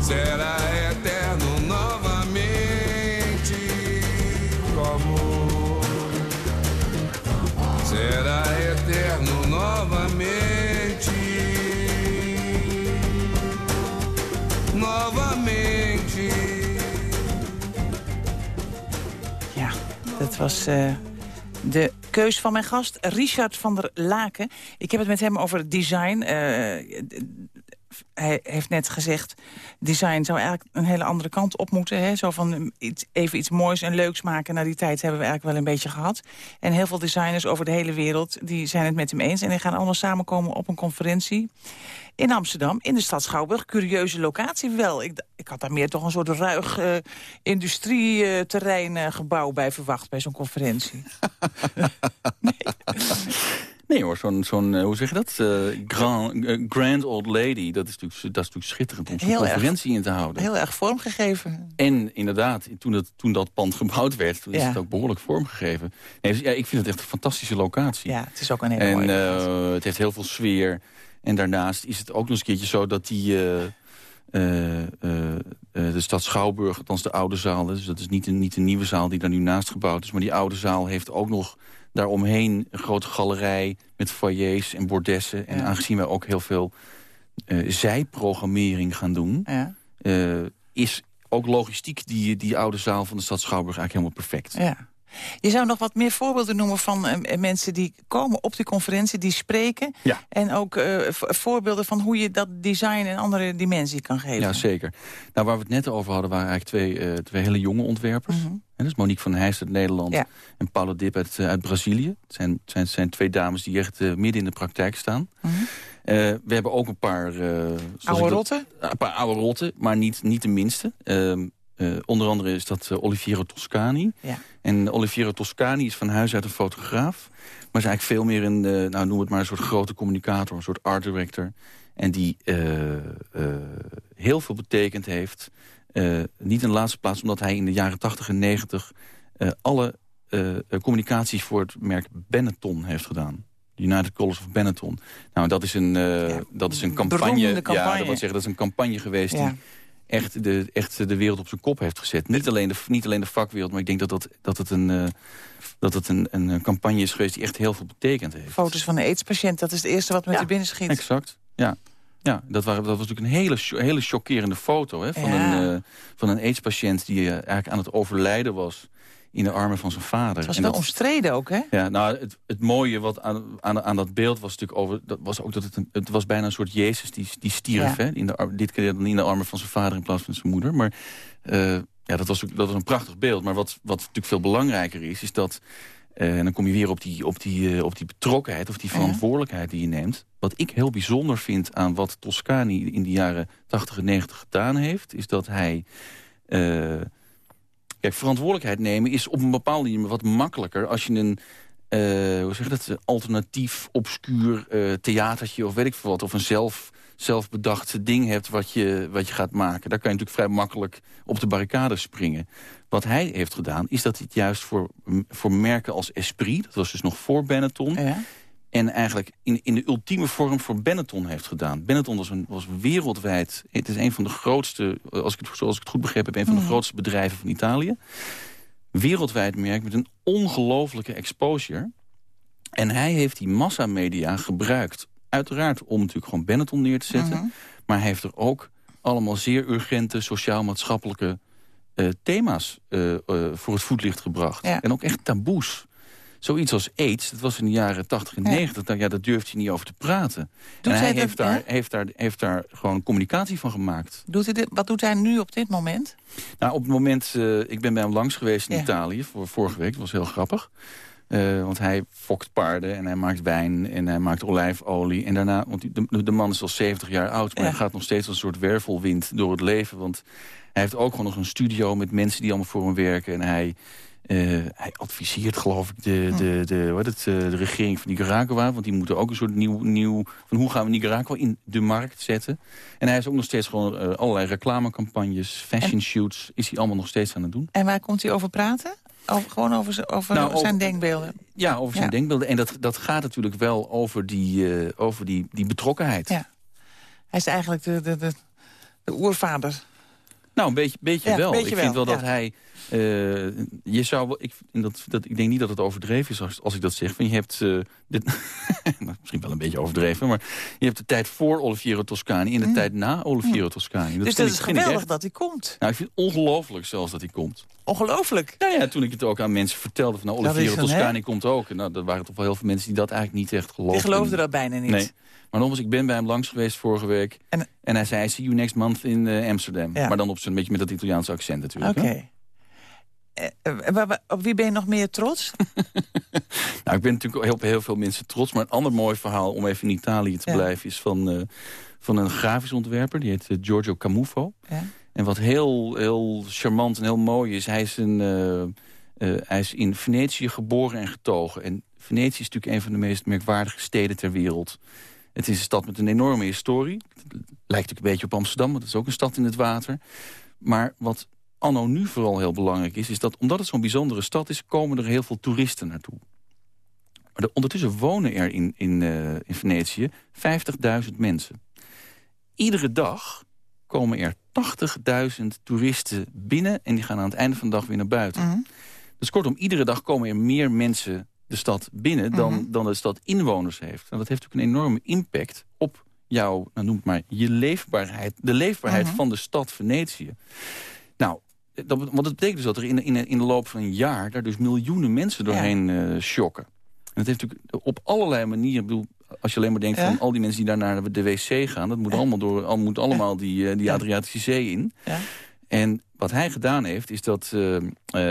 Será eterno novamente o amor. Será eterno novamente novamente. Ja dat was uh... keus van mijn gast, Richard van der Laken. Ik heb het met hem over design. Uh, hij heeft net gezegd, design zou eigenlijk een hele andere kant op moeten. Hè? Zo van iets, even iets moois en leuks maken. Na die tijd hebben we eigenlijk wel een beetje gehad. En heel veel designers over de hele wereld die zijn het met hem eens. En die gaan allemaal samenkomen op een conferentie in Amsterdam, in de stad Schouwburg. Curieuze locatie wel. Ik, ik had daar meer toch een soort ruig uh, industrieterrein uh, gebouw bij verwacht... bij zo'n conferentie. nee. Nee hoor, zo'n, zo'n uh, hoe zeg je dat? Uh, grand, uh, grand Old Lady, dat is natuurlijk, dat is natuurlijk schitterend om zo'n conferentie in te houden. Heel erg vormgegeven. En inderdaad, toen dat, toen dat pand gebouwd werd, toen ja. is het ook behoorlijk vormgegeven. Nee, dus, ja, ik vind het echt een fantastische locatie. Ja, het is ook een hele en, mooie En het heeft heel veel sfeer. En daarnaast is het ook nog eens een keertje zo dat die... de stad Schouwburg, althans de oude zaal... dus dat is niet een, niet een nieuwe zaal die daar nu naast gebouwd is... maar die oude zaal heeft ook nog daaromheen een grote galerij met foyers en bordessen. En aangezien wij ook heel veel uh, zijprogrammering gaan doen... Ja. Uh, is ook logistiek die, die oude zaal van de stad Schouwburg eigenlijk helemaal perfect. Ja. Je zou nog wat meer voorbeelden noemen van uh, mensen die komen op die conferentie, die spreken. Ja. En ook uh, voorbeelden van hoe je dat design een andere dimensie kan geven. Ja, zeker. Nou, waar we het net over hadden, waren eigenlijk twee, uh, twee hele jonge ontwerpers. Mm -hmm. Dus Monique van Heijst uit Nederland ja. en Paula Dip uit, uit Brazilië. Het zijn, zijn, zijn twee dames die echt midden in de praktijk staan. Mm -hmm. we hebben ook een paar... oude rotten? Een paar oude rotten, maar niet, niet de minste. Ehm, Uh, onder andere is dat uh, Oliviero Toscani. Ja. En Oliviero Toscani is van huis uit een fotograaf. Maar is eigenlijk veel meer een, uh, nou, noem het maar een soort grote communicator. Een soort art director. En die heel veel betekend heeft. Niet in de laatste plaats omdat hij in de jaren 80 en 90... alle communicaties voor het merk Benetton heeft gedaan. United Colors of Benetton. Nou, dat is een, ja, dat is een campagne. campagne. Ja, dat wil zeggen, dat is een campagne geweest... Ja. die echt de, echt de wereld op zijn kop heeft gezet. Niet alleen de, niet alleen de vakwereld, maar ik denk dat, dat, dat het, een, uh, dat het een, een campagne is geweest... die echt heel veel betekend heeft. Foto's van een aids-patiënt, dat is het eerste wat met ja, je binnen schiet. Exact, ja. Ja, dat, waren, dat was natuurlijk een hele, hele chockerende foto... Hè, van, Ja. een, uh, van een aids-patiënt die uh, eigenlijk aan het overlijden was... in de armen van zijn vader. Het was En wel dat- omstreden ook, hè? ja, nou, het, het mooie wat aan, aan, aan dat beeld was natuurlijk over... dat was ook dat het, een, het was bijna een soort Jezus die, die stierf. Ja. Hè? In de, dit keer dan in de armen van zijn vader in plaats van zijn moeder. Maar eh, ja, dat was, dat was een prachtig beeld. Maar wat, wat natuurlijk veel belangrijker is, is dat... eh, en dan kom je weer op die, op, die, eh, op die betrokkenheid of die verantwoordelijkheid die je neemt. Wat ik heel bijzonder vind aan wat Toscani in de jaren 80 en 90 gedaan heeft... is dat hij... eh, Kijk, verantwoordelijkheid nemen is op een bepaalde manier wat makkelijker... als je een, hoe zeg je dat, alternatief, obscuur eh, theatertje of weet ik veel wat... of een zelf, zelfbedacht ding hebt wat je, wat je gaat maken. Daar kan je natuurlijk vrij makkelijk op de barricade springen. Wat hij heeft gedaan, is dat hij het juist voor, voor merken als Esprit... dat was dus nog voor Benetton... Ja. En eigenlijk in, in de ultieme vorm voor Benetton heeft gedaan. Benetton was, een, was wereldwijd... Het is een van de grootste, als ik het, zoals ik het goed begrepen heb... een van de grootste bedrijven van Italië. Wereldwijd merk met een ongelofelijke exposure. En hij heeft die massamedia gebruikt. Uiteraard om natuurlijk gewoon Benetton neer te zetten. Mhm. Maar hij heeft er ook allemaal zeer urgente sociaal-maatschappelijke eh, thema's eh, eh, voor het voetlicht gebracht. Ja. En ook echt taboes. Zoiets als aids, dat was in de jaren 80 en Ja. 90. Nou, ja, daar durft hij niet over te praten. Doet en hij dat, heeft, daar, heeft, daar, heeft daar gewoon communicatie van gemaakt. Doet hij dit, wat doet hij nu op dit moment? Nou, op het moment, ik ben bij hem langs geweest in Ja. Italië voor vorige week. Dat was heel grappig. Eh, want hij fokt paarden en hij maakt wijn en hij maakt olijfolie. En daarna, want de, de man is al 70 jaar oud, maar Ja. hij gaat nog steeds als een soort wervelwind door het leven. Want hij heeft ook gewoon nog een studio met mensen die allemaal voor hem werken. En hij, eh, hij adviseert, geloof ik, de, de, de, wat het, eh, de regering van Nicaragua. Want die moeten ook een soort nieuw, nieuw... van hoe gaan we Nicaragua in de markt zetten. En hij is ook nog steeds gewoon allerlei reclamecampagnes, fashion shoots... is hij allemaal nog steeds aan het doen. En waar komt hij over praten? Over, gewoon over, z- over Nou, zijn denkbeelden. Ja, over zijn Ja. denkbeelden. En dat, dat gaat natuurlijk wel over die, eh, over die, die betrokkenheid. Ja. Hij is eigenlijk de, de, de, de oervader. Nou, een beetje, beetje Ja, wel. beetje ik vind wel, dat hij... eh, je zou wel, ik, dat, dat, ik denk niet dat het overdreven is als, als ik dat zeg. Want je hebt, eh, dit, nou, misschien wel een beetje overdreven... maar je hebt de tijd voor Oliviero Toscani en de tijd na Oliviero Toscani. Mm. dus vind dat ik- is geweldig echt- dat hij komt. Nou, ik vind het ongelooflijk zelfs dat hij komt. Ongelooflijk. Nou ja, toen ik het ook aan mensen vertelde... van nou, Oliviero Toscani komt ook. En nou, er waren toch wel heel veel mensen die dat eigenlijk niet echt geloofden. Die geloofde dat bijna niet. Nee. Maar nogmaals, ik ben bij hem langs geweest vorige week. En- En, hij zei, see you next month in eh, Amsterdam. Ja. Maar dan op zijn beetje met dat Italiaanse accent natuurlijk. Oké. Eh, eh, op wie ben je nog meer trots? Nou, ik ben natuurlijk op heel veel mensen trots. Maar een ander mooi verhaal om even in Italië te Ja. blijven... is van, van een grafisch ontwerper. Die heet Giorgio Camufo. Ja. En wat heel, heel charmant en heel mooi is... Hij is, een, hij is in Venetië geboren en getogen. En Venetië is natuurlijk een van de meest merkwaardige steden ter wereld. Het is een stad met een enorme historie. Het lijkt natuurlijk een beetje op Amsterdam, want het is ook een stad in het water. Maar wat anno nu vooral heel belangrijk is... is dat omdat het zo'n bijzondere stad is... komen er heel veel toeristen naartoe. Maar de- ondertussen wonen er in, in, eh, in Venetië 50.000 mensen. Iedere dag komen er 80.000 toeristen binnen... en die gaan aan het einde van de dag weer naar buiten. Mhm. Dus kortom, iedere dag komen er meer mensen de stad binnen... dan, Mhm. dan de stad inwoners heeft. En dat heeft natuurlijk een enorme impact op jouw, nou, noem het maar, je leefbaarheid, de leefbaarheid Mhm. van de stad Venetië. Nou, dat, want dat betekent dus dat er in, in, in de loop van een jaar... daar dus miljoenen mensen doorheen eh shocken. En dat heeft natuurlijk op allerlei manieren... Ik bedoel, als je alleen maar denkt Ja. van al die mensen die daar naar de wc gaan... dat moet allemaal, door, al, moet allemaal die, eh, die Ja. Adriatische Zee in. Ja. En wat hij gedaan heeft, is dat eh, eh,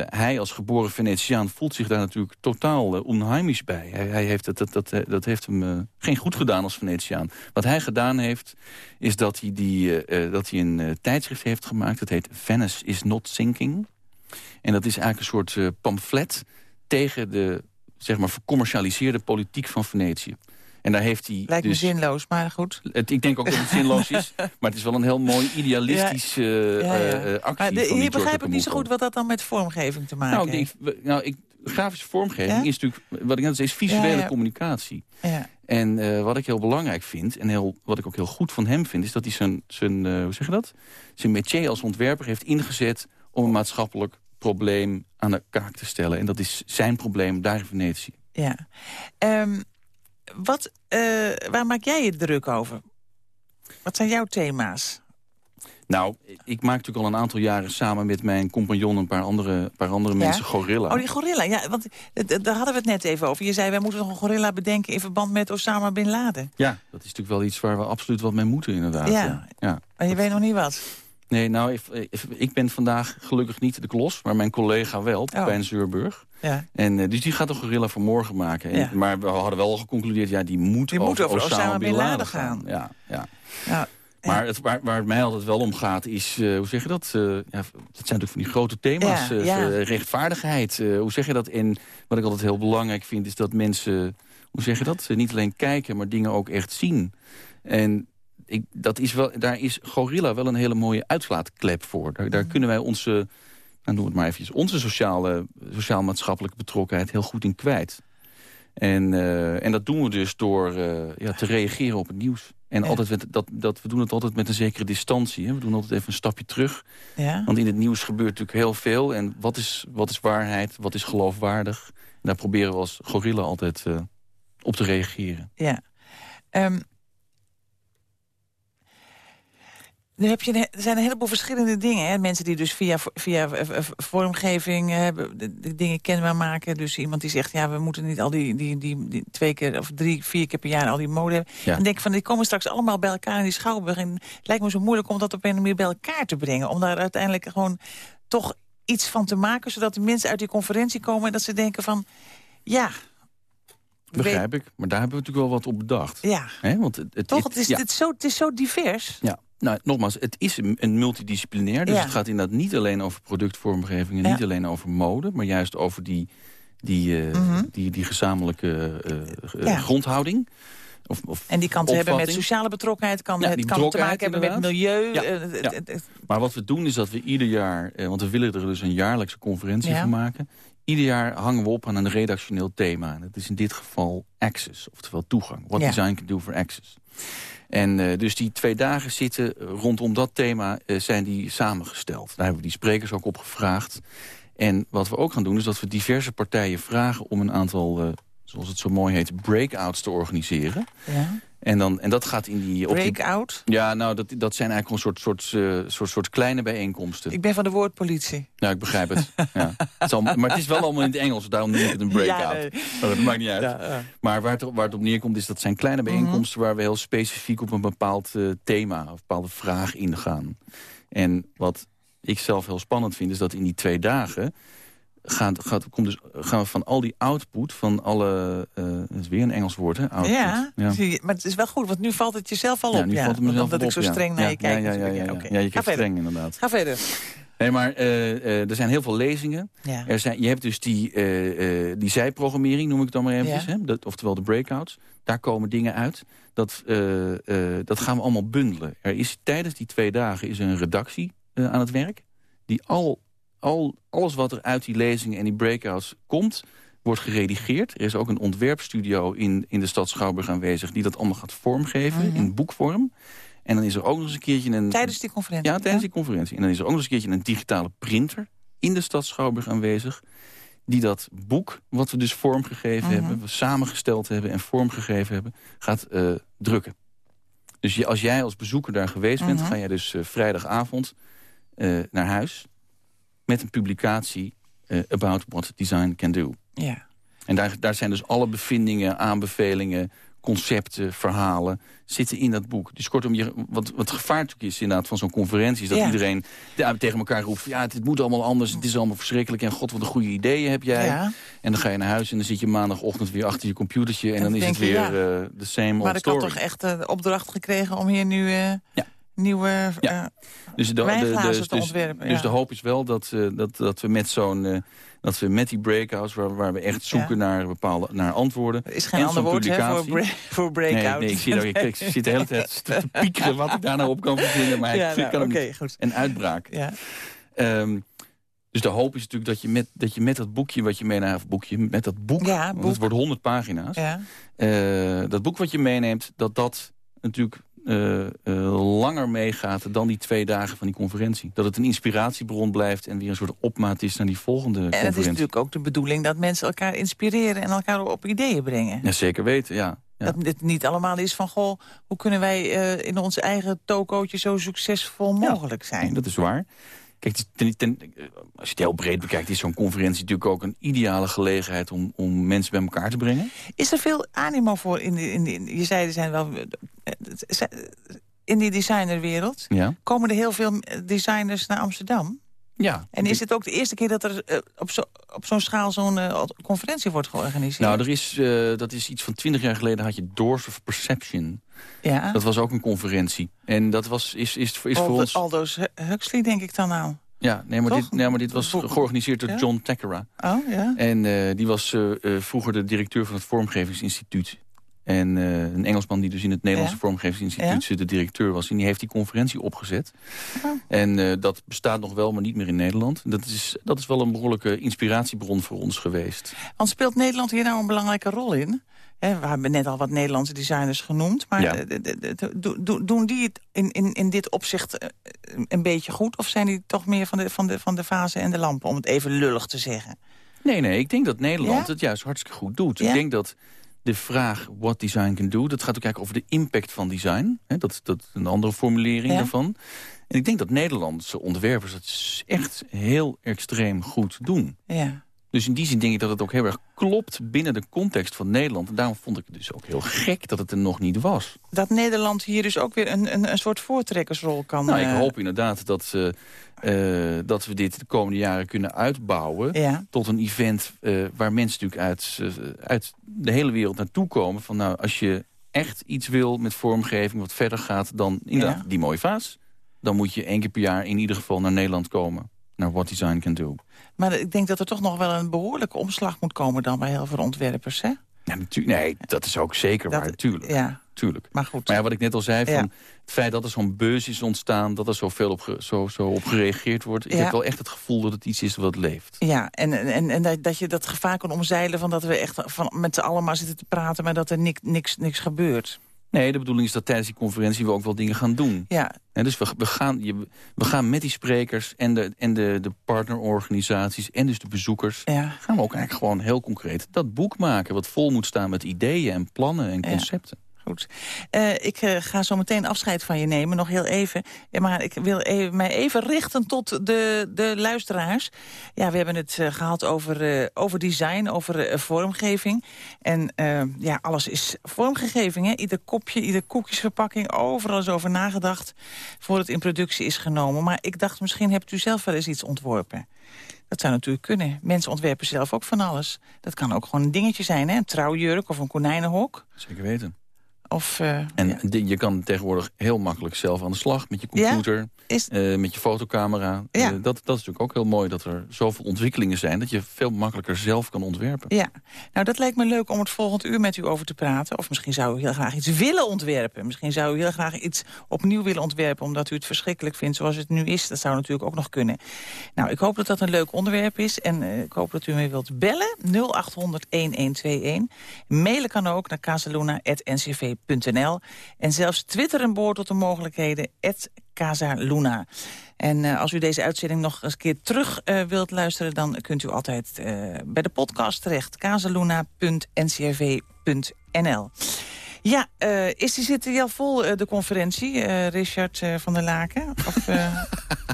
hij als geboren Venetiaan... voelt zich daar natuurlijk totaal uh, onheimisch bij. Hij, hij heeft dat, dat, dat, dat heeft hem geen goed gedaan als Venetiaan. Wat hij gedaan heeft, is dat hij, die, dat hij een tijdschrift heeft gemaakt. Dat heet Venice is not sinking. En dat is eigenlijk een soort pamflet tegen de zeg maar, vercommercialiseerde politiek van Venetië. En daar heeft hij Lijkt dus, me zinloos, maar goed. Het, ik denk ook dat het zinloos is. Maar het is wel een heel mooi idealistische ja. ja, ja. Uh, actie maar de, Hier begrijp ik niet zo goed wat dat dan met vormgeving te maken nou, heeft. Ik, nou, ik, grafische vormgeving is natuurlijk, wat ik net zei, is visuele communicatie. En uh, wat ik heel belangrijk vind, en heel, wat ik ook heel goed van hem vind... is dat hij zijn, zijn uh, hoe zeg je dat? zijn métier als ontwerper heeft ingezet... om een maatschappelijk probleem aan de kaak te stellen. En dat is zijn probleem daar in Venetië. Ja. Um, wat, uh, waar maak jij je druk over? Wat zijn jouw thema's? Nou, ik maak natuurlijk al een aantal jaren samen met mijn compagnon... en een paar andere, paar andere ja? mensen gorilla. Oh, die gorilla. Ja, want daar hadden we het net even over. Je zei, wij moeten nog een gorilla bedenken... in verband met Osama Bin Laden. Ja, dat is natuurlijk wel iets waar we absoluut wat mee moeten, inderdaad. Ja, ja. ja. maar je weet nog niet wat. Nee, nou, if, if, ik ben vandaag gelukkig niet de klos... maar mijn collega wel, oh. bij Zuurburg. Ja. En, uh, dus die gaat de gorilla voor morgen maken. En, ja. Maar we hadden wel geconcludeerd, ja, die moet, die over, moet over Osama, Osama Bin Laden gaan. gaan. Ja, ja. ja. Maar het, waar, waar, het mij altijd wel om gaat is, uh, hoe zeg je dat? Uh, ja, het zijn natuurlijk van die grote thema's. Rechtvaardigheid, hoe zeg je dat? En wat ik altijd heel belangrijk vind is dat mensen, hoe zeg je dat? niet alleen kijken, maar dingen ook echt zien. En ik, dat is wel, daar is Gorilla wel een hele mooie uitlaatklep voor. Daar, daar kunnen wij onze, nou noem het maar even, onze sociale, sociaal-maatschappelijke betrokkenheid heel goed in kwijt. En, uh, en dat doen we dus door uh, ja, te reageren op het nieuws. En ja. altijd met, dat, dat, we doen het altijd met een zekere distantie. Hè? We doen altijd even een stapje terug. Ja. Want in het nieuws gebeurt natuurlijk heel veel. En wat is, wat is waarheid? Wat is geloofwaardig? En daar proberen we als gorilla altijd uh, op te reageren. Ja. Um, Nu heb je, er zijn een heleboel verschillende dingen. Hè? Mensen die dus via, via vormgeving hebben, de dingen kenbaar maken. Dus iemand die zegt, ja, we moeten niet al die, die, die, die twee keer of drie, vier keer per jaar al die mode hebben. Ja. En denk van, die komen straks allemaal bij elkaar in die schouwburg. En het lijkt me zo moeilijk om dat op een manier bij elkaar te brengen. Om daar uiteindelijk gewoon toch iets van te maken. Zodat de mensen uit die conferentie komen en dat ze denken van, ja... Begrijp ik, maar daar hebben we natuurlijk wel wat op bedacht. Ja, He, want het, het, toch? Het is, ja. het, is zo, het is zo divers. Ja, nou, nogmaals, het is een, een multidisciplinair. Dus Ja. het gaat inderdaad niet alleen over productvormgeving... en Ja. niet alleen over mode, maar juist over die, die, eh, Mhm. die, die gezamenlijke eh, eh, Ja. grondhouding. Of, of En die kan te hebben met sociale betrokkenheid, kan, Ja, het kan te maken hebben met milieu. Ja, ja. Maar wat we doen is dat we ieder jaar... Eh, want we willen er dus een jaarlijkse conferentie van maken. Ieder jaar hangen we op aan een redactioneel thema. En dat is in dit geval access, oftewel toegang. What design can do for access. En eh, dus die twee dagen zitten rondom dat thema eh, zijn die samengesteld. Daar hebben we die sprekers ook op gevraagd. En wat we ook gaan doen is dat we diverse partijen vragen... om een aantal, eh, zoals het zo mooi heet, breakouts te organiseren. ja. En, dan, en dat gaat in die... Breakout. ja, nou, dat, dat zijn eigenlijk een soort, soort, eh, soort, soort kleine bijeenkomsten. Ik ben van de woordpolitie. Ja, ik begrijp het. ja. het zal, maar het is wel allemaal in het Engels, daarom noem ik het een breakout. Ja, nee. Maar dat maakt niet uit. Ja, ja. Maar waar het, waar het op neerkomt is dat zijn kleine Mhm. bijeenkomsten... waar we heel specifiek op een bepaald eh, thema of een bepaalde vraag ingaan. En wat ik zelf heel spannend vind, is dat in die twee dagen... Gaat, gaat, komt dus, gaan we van al die output, van alle... eh dat is weer een Engels woord, hè? Output. Ja, je, maar het is wel goed, want nu valt het jezelf al op. Ja, nu valt het mezelf Omdat op, ik zo ja. streng naar Ja, je kijk. Ja, ja, ja, ja, ja, je Ga kijkt verder. streng inderdaad. Ga verder. Nee, maar eh, eh, er zijn heel veel lezingen. Ja. Er zijn, je hebt dus die, eh, die zijprogrammering, noem ik het dan maar eventjes. Ja. Hè? Dat, oftewel de breakouts. Daar komen dingen uit. Dat, dat gaan we allemaal bundelen. Er is tijdens die twee dagen is er een redactie aan het werk. Die al, al, alles wat er uit die lezingen en die breakouts komt, wordt geredigeerd. Er is ook een ontwerpstudio in, in de stad Schouwburg aanwezig... die dat allemaal gaat vormgeven Mhm. in boekvorm. En dan is er ook nog eens een keertje een... Tijdens die conferentie. Ja, tijdens die conferentie. En dan is er ook nog eens een keertje een digitale printer in de stad Schouwburg aanwezig. Die dat boek, wat we dus vormgegeven Mhm. hebben, we samengesteld hebben en vormgegeven hebben, gaat eh, drukken. Dus je, als jij als bezoeker daar geweest bent... Mhm. ga je dus eh, vrijdagavond eh, naar huis... met een publicatie eh, about what design can do. Ja. En daar, daar zijn dus alle bevindingen, aanbevelingen, concepten, verhalen... zitten in dat boek. Dus kortom, je, wat, wat gevaar natuurlijk is inderdaad van zo'n conferentie... is dat Ja. iedereen ja, tegen elkaar roept... ja, het, het moet allemaal anders, het is allemaal verschrikkelijk... en god, wat een goede ideeën heb jij. Ja. En dan ga je naar huis en dan zit je maandagochtend weer achter je computertje... en En dan dan is het weer ja. eh, de same Maar old ik had story. toch echt eh, de opdracht gekregen om hier nu eh, Ja. Nieuwe... Ja. eh, Dus, de, dus, te dus, ontwerpen, dus de hoop is wel dat, eh, dat, dat we met zo'n... eh, dat we met die breakouts, waar, waar we echt zoeken naar bepaalde naar antwoorden... er is geen en ander woord hè, voor, break, voor breakout. Nee, nee ik, zie dat, ik, ik zit de hele tijd te piekeren wat ik daar nou op kan verzinnen. Maar Ja, ik nou, kan hem goed. Een uitbraak. Ja. Ehm, dus de hoop is natuurlijk dat je met, dat, je met dat boekje wat je meeneemt... boekje, met dat boek, Ja, want boek. het wordt 100 pagina's... Dat boek wat je meeneemt, dat dat natuurlijk eh, eh, langer meegaat... dan die twee dagen van die conferentie. Dat het een inspiratiebron blijft en weer een soort opmaat is naar die volgende En het is conferentie. natuurlijk ook de bedoeling dat mensen elkaar inspireren... en elkaar op ideeën brengen. Ja, zeker weten, ja. ja. Dat het niet allemaal is van, goh, hoe kunnen wij eh, in ons eigen tokootje zo succesvol mogelijk zijn? Nee, dat is waar. Kijk, ten- ten- als je het heel breed bekijkt... is zo'n conferentie natuurlijk ook een ideale gelegenheid... om, om mensen bij elkaar te brengen. Is er veel animo voor in, de, in, de- in- je zei er zijn wel eh, in die designerwereld Ja. komen er heel veel designers naar Amsterdam ja. en is het ook de eerste keer dat er eh, op zo- op zo'n schaal zo'n eh, conferentie wordt georganiseerd Nou, er is, eh, dat is iets van twintig jaar geleden had je Doors of Perception. ja Dat was ook een conferentie. En dat was, is, is, is voor ons... Aldous Huxley denk ik dan aan Ja, nee, maar, Toch? dit, nee, maar dit was georganiseerd door Ja? John Tackera. oh ja En die was vroeger de directeur van het Vormgevingsinstituut. En eh, een Engelsman die dus in het Nederlandse Ja. Vormgevingsinstituut Ja. de directeur was. En die heeft die conferentie opgezet. Oh. En eh, dat bestaat nog wel, maar niet meer in Nederland. Dat is, dat is wel een behoorlijke inspiratiebron voor ons geweest. Want speelt Nederland hier nou een belangrijke rol in? We hebben net al wat Nederlandse designers genoemd. Maar Ja. do- do- doen die het in, in, in dit opzicht eh, een beetje goed? Of zijn die toch meer van de, van, de, van de fase en de lampen, om het even lullig te zeggen? Nee, nee, ik denk dat Nederland Ja? het juist hartstikke goed doet. Ja? Ik denk dat de vraag what design can do... dat gaat ook kijken over de impact van design. Hè, dat, dat is een andere formulering Ja. daarvan. En ik denk dat Nederlandse ontwerpers het echt heel extreem goed doen. Ja. Dus in die zin denk ik dat het ook heel erg klopt binnen de context van Nederland. En daarom vond ik het dus ook heel gek dat het er nog niet was. Dat Nederland hier dus ook weer een, een, een soort voortrekkersrol kan... Nou, ik eh, hoop inderdaad dat, eh, eh, dat we dit de komende jaren kunnen uitbouwen... Ja, tot een event waar mensen natuurlijk uit, uit de hele wereld naartoe komen. Van nou, als je echt iets wil met vormgeving wat verder gaat dan inderdaad Ja. die mooie vaas... dan moet je één keer per jaar in ieder geval naar Nederland komen. Naar What Design Can Do. Maar ik denk dat er toch nog wel een behoorlijke omslag moet komen dan bij heel veel ontwerpers, hè? Ja, natuurlijk. Nee, dat is ook zeker Dat- waar, natuurlijk. Ja, tuurlijk. maar goed. Maar ja, wat ik net al zei, van Ja. het feit dat er zo'n beurs is ontstaan... dat er zoveel op, zo, zo op gereageerd wordt... ik heb wel echt het gevoel dat het iets is wat leeft. Ja, en, en, en dat- dat je dat gevaar kan omzeilen van dat we echt van, met z'n allen maar zitten te praten... maar dat er niks, niks, niks gebeurt. Nee, de bedoeling is dat tijdens die conferentie we ook wel dingen gaan doen. Ja, En dus we, we, gaan, je, we gaan met die sprekers en de, en de, de partnerorganisaties en dus de bezoekers... ja. gaan we ook eigenlijk gewoon heel concreet dat boek maken... wat vol moet staan met ideeën en plannen en concepten. Eh, ik eh, ga zo meteen afscheid van je nemen, nog heel even. Maar ik wil even, mij even richten tot de, de luisteraars. Ja, we hebben het eh, gehad over, over design, over vormgeving. En ja, alles is vormgeving. Hè? Ieder kopje, ieder koekjesverpakking, overal is over nagedacht... voor het in productie is genomen. Maar ik dacht, misschien hebt u zelf wel eens iets ontworpen. Dat zou natuurlijk kunnen. Mensen ontwerpen zelf ook van alles. Dat kan ook gewoon een dingetje zijn, hè? een trouwjurk of een konijnenhok. Zeker weten. Of, eh, En ja. de- je kan tegenwoordig heel makkelijk zelf aan de slag met je computer, Is- eh, met je fotocamera. Ja. Eh, dat, dat is natuurlijk ook heel mooi dat er zoveel ontwikkelingen zijn... dat je veel makkelijker zelf kan ontwerpen. Ja, nou dat lijkt me leuk om het volgend uur met u over te praten. Of misschien zou u heel graag iets willen ontwerpen. Misschien zou u heel graag iets opnieuw willen ontwerpen... omdat u het verschrikkelijk vindt zoals het nu is. Dat zou natuurlijk ook nog kunnen. Nou, ik hoop dat dat een leuk onderwerp is. En ik hoop dat u me wilt bellen. 0800-1121. Mailen kan ook naar En zelfs twitteren behoort tot de mogelijkheden... Casaluna. En eh, als u deze uitzending nog eens een keer terug eh, wilt luisteren... dan kunt u altijd eh, bij de podcast terecht. casaluna.ncrv.nl Ja, uh, is die zit hij al vol, uh, de conferentie, uh, Richard van der Laken? Of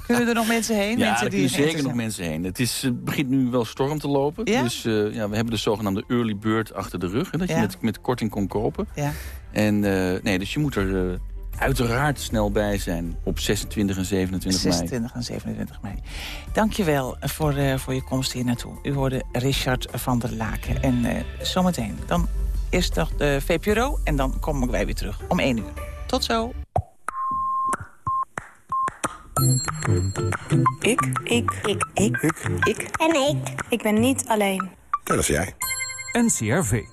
kunnen er nog mensen heen? Ja, er kunnen zeker nog mensen heen. Het is, begint nu wel storm te lopen. Ja? Dus ja, we hebben de zogenaamde early bird achter de rug. Hè, dat je met, met korting kon kopen. Ja. En nee, dus je moet er uiteraard snel bij zijn op 26 en 27 mei. 26 en 27 mei. Dankjewel voor, uh, voor je komst hier naartoe. U hoorde Richard van der Laken. En uh, zometeen, dan eerst nog de VPRO en dan komen wij weer terug om 1 uur. Tot zo. Ik. Ik. Ik. Ik. Ik. En ik. Ik ben niet alleen. Dat is jij. NCRV.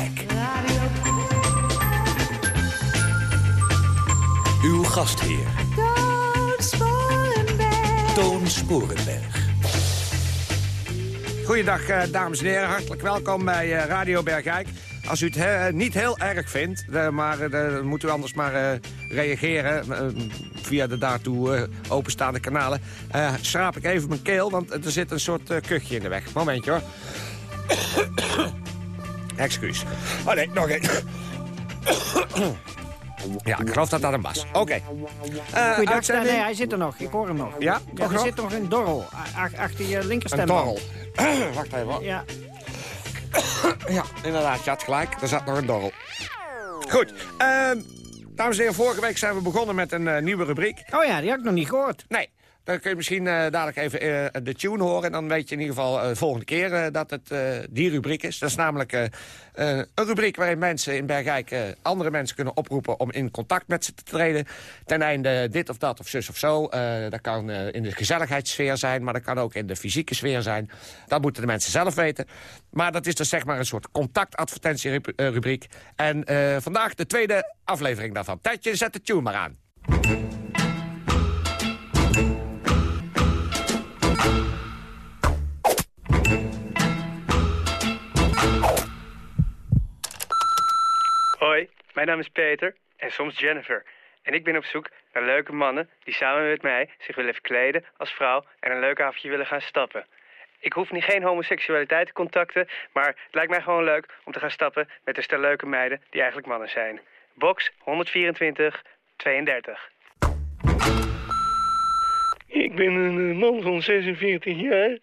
Gastheer, Toon Sporenberg. Toon Sporenberg. Goeiedag, eh, dames en heren. Hartelijk welkom bij eh, Radio Bergijk. Als u het he- niet heel erg vindt, eh, maar eh, dan moet u anders maar eh, reageren... eh, via de daartoe eh, openstaande kanalen. Eh, schraap ik even mijn keel, want er zit een soort eh, kuchje in de weg. Momentje hoor. Excuus. Oh nee, nog één. Ja, ik geloof dat dat hem was. Oké. Eh, Goeiedag, uitzending. nee, hij zit er nog. Ik hoor hem nog. Ja, Ja, er nog? zit nog een dorrel achter je Een linkerstem. dorrel. Wacht even hoor. Ja. Ja, inderdaad, je had gelijk. Er zat nog een dorrel. Goed. ehm, dames en heren, vorige week zijn we begonnen met een eh, nieuwe rubriek. Oh ja, die had ik nog niet gehoord. Nee, dan kun je misschien eh, dadelijk even eh, de tune horen. En dan weet je in ieder geval eh, de volgende keer eh, dat het eh, die rubriek is. Dat is namelijk eh, eh, een rubriek waarin mensen in Bergijk... eh, andere mensen kunnen oproepen om in contact met ze te treden. Ten einde dit of dat of zus of zo. Eh, dat kan eh, in de gezelligheidssfeer zijn, maar dat kan ook in de fysieke sfeer zijn. Dat moeten de mensen zelf weten. Maar dat is dus zeg maar een soort contactadvertentierubriek. En eh, vandaag de tweede aflevering daarvan. Tijdje, zet de tune maar aan. Mijn naam is Peter en soms Jennifer. En ik ben op zoek naar leuke mannen die samen met mij zich willen verkleden als vrouw en een leuk avondje willen gaan stappen. Ik hoef niet geen homoseksualiteit te contacten, maar het lijkt mij gewoon leuk om te gaan stappen met een stel leuke meiden die eigenlijk mannen zijn. Box 124 32. Ik ben een eh, man van 46 jaar.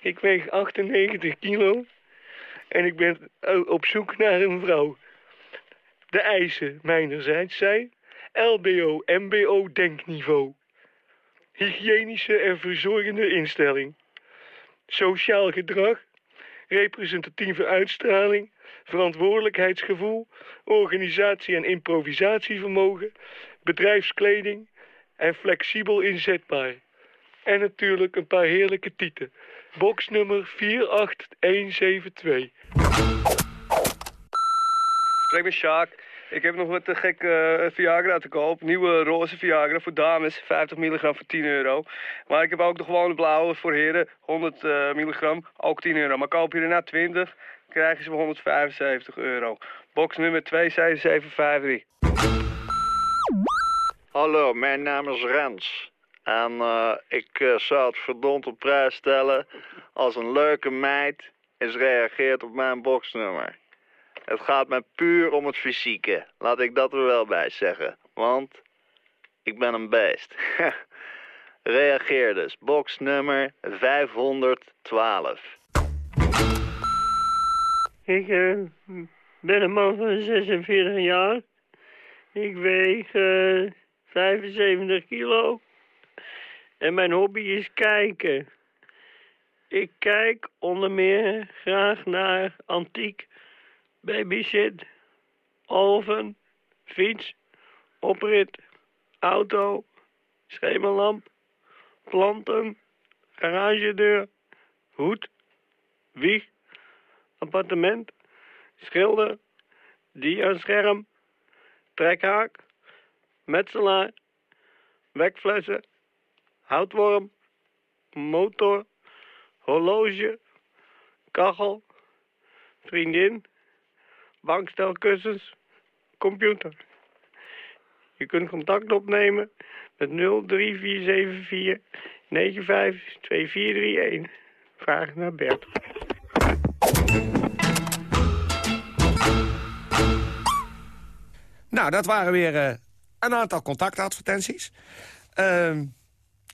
Ik weeg 98 kilo. En ik ben eh, op zoek naar een vrouw. De eisen mijnerzijds zijn LBO, MBO denkniveau. Hygiënische en verzorgende instelling. Sociaal gedrag, representatieve uitstraling, verantwoordelijkheidsgevoel, organisatie- en improvisatievermogen, bedrijfskleding en flexibel inzetbaar. En natuurlijk een paar heerlijke tieten. Boxnummer 48172. Spreek met Sjaak. Ik heb nog wat te gek eh, Viagra te koop. Nieuwe roze Viagra voor dames. 50 milligram voor 10 euro. Maar ik heb ook de gewone blauwe voor heren. 100 eh, milligram. Ook 10 euro. Maar koop je er na 20, krijgen ze voor 175 euro. Box nummer 27753. Hallo, mijn naam is Rens. En eh, ik zou het verdomd op prijs stellen als een leuke meid eens reageert op mijn boxnummer. Het gaat mij puur om het fysieke. Laat ik dat er wel bij zeggen. Want ik ben een beest. Reageer dus. Boxnummer 512. Ik eh, ben een man van 46 jaar. Ik weeg eh, 75 kilo. En mijn hobby is kijken. Ik kijk onder meer graag naar antiek, babysit, oven, fiets, oprit, auto, schemerlamp, planten, garagedeur, hoed, wieg, appartement, schilder, diascherm, trekhaak, metselaar, Wekflessen. Houtworm. Motor. Horloge. Kachel. Vriendin. Bankstelkussens. Computer. Je kunt contact opnemen met 03474 952431. Vraag naar Bert. Nou, dat waren weer eh, een aantal contactadvertenties. Ehm,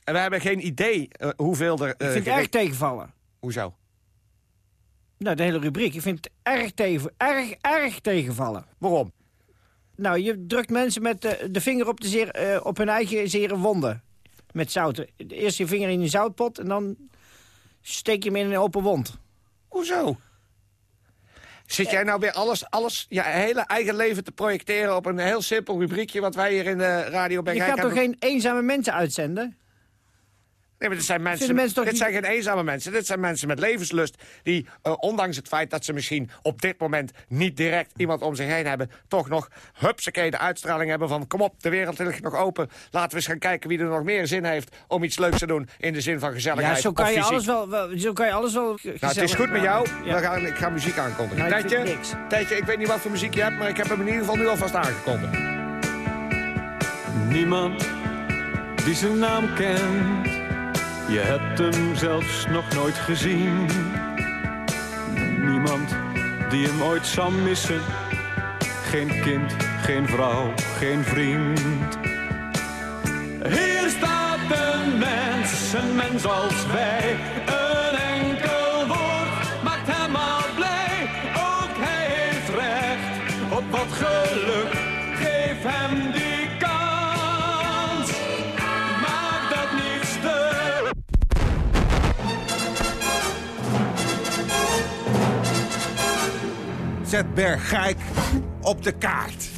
en we hebben geen idee eh, hoeveel er... Ik vind het erg tegenvallen. Hoezo? Nou, de hele rubriek. Ik vind het erg, tegen, erg, erg tegenvallen. Waarom? Nou, je drukt mensen met de, de vinger op, de zeer, eh, op hun eigen zere wonden. Met zout. Eerst je vinger in een zoutpot en dan steek je hem in een open wond. Hoezo? Zit jij nou weer alles, alles, je hele eigen leven te projecteren... op een heel simpel rubriekje wat wij hier in de Radio Je Bergijk gaat toch hebben? geen eenzame mensen uitzenden? Nee, maar dit zijn mensen, Vinden mensen toch dit niet- zijn geen eenzame mensen. Dit zijn mensen met levenslust die, eh, ondanks het feit dat ze misschien op dit moment niet direct iemand om zich heen hebben, toch nog hupsakee de uitstraling hebben van kom op, de wereld ligt nog open. Laten we eens gaan kijken wie er nog meer zin heeft om iets leuks te doen in de zin van gezelligheid Ja, zo of kan, je fysiek. alles wel, wel- zo kan je alles wel Nou, het is goed met jou. Ja. We gaan, ik ga muziek aankondigen. Nou, Tijdje. Tijdje, ik weet niet wat voor muziek je hebt, maar ik heb hem in ieder geval nu alvast aangekondigd. Niemand die zijn naam kent. Je hebt hem zelfs nog nooit gezien. Niemand die hem ooit zal missen. Geen kind, geen vrouw, geen vriend. Hier staat een mens, een mens als wij. Zet Bergijk op de kaart.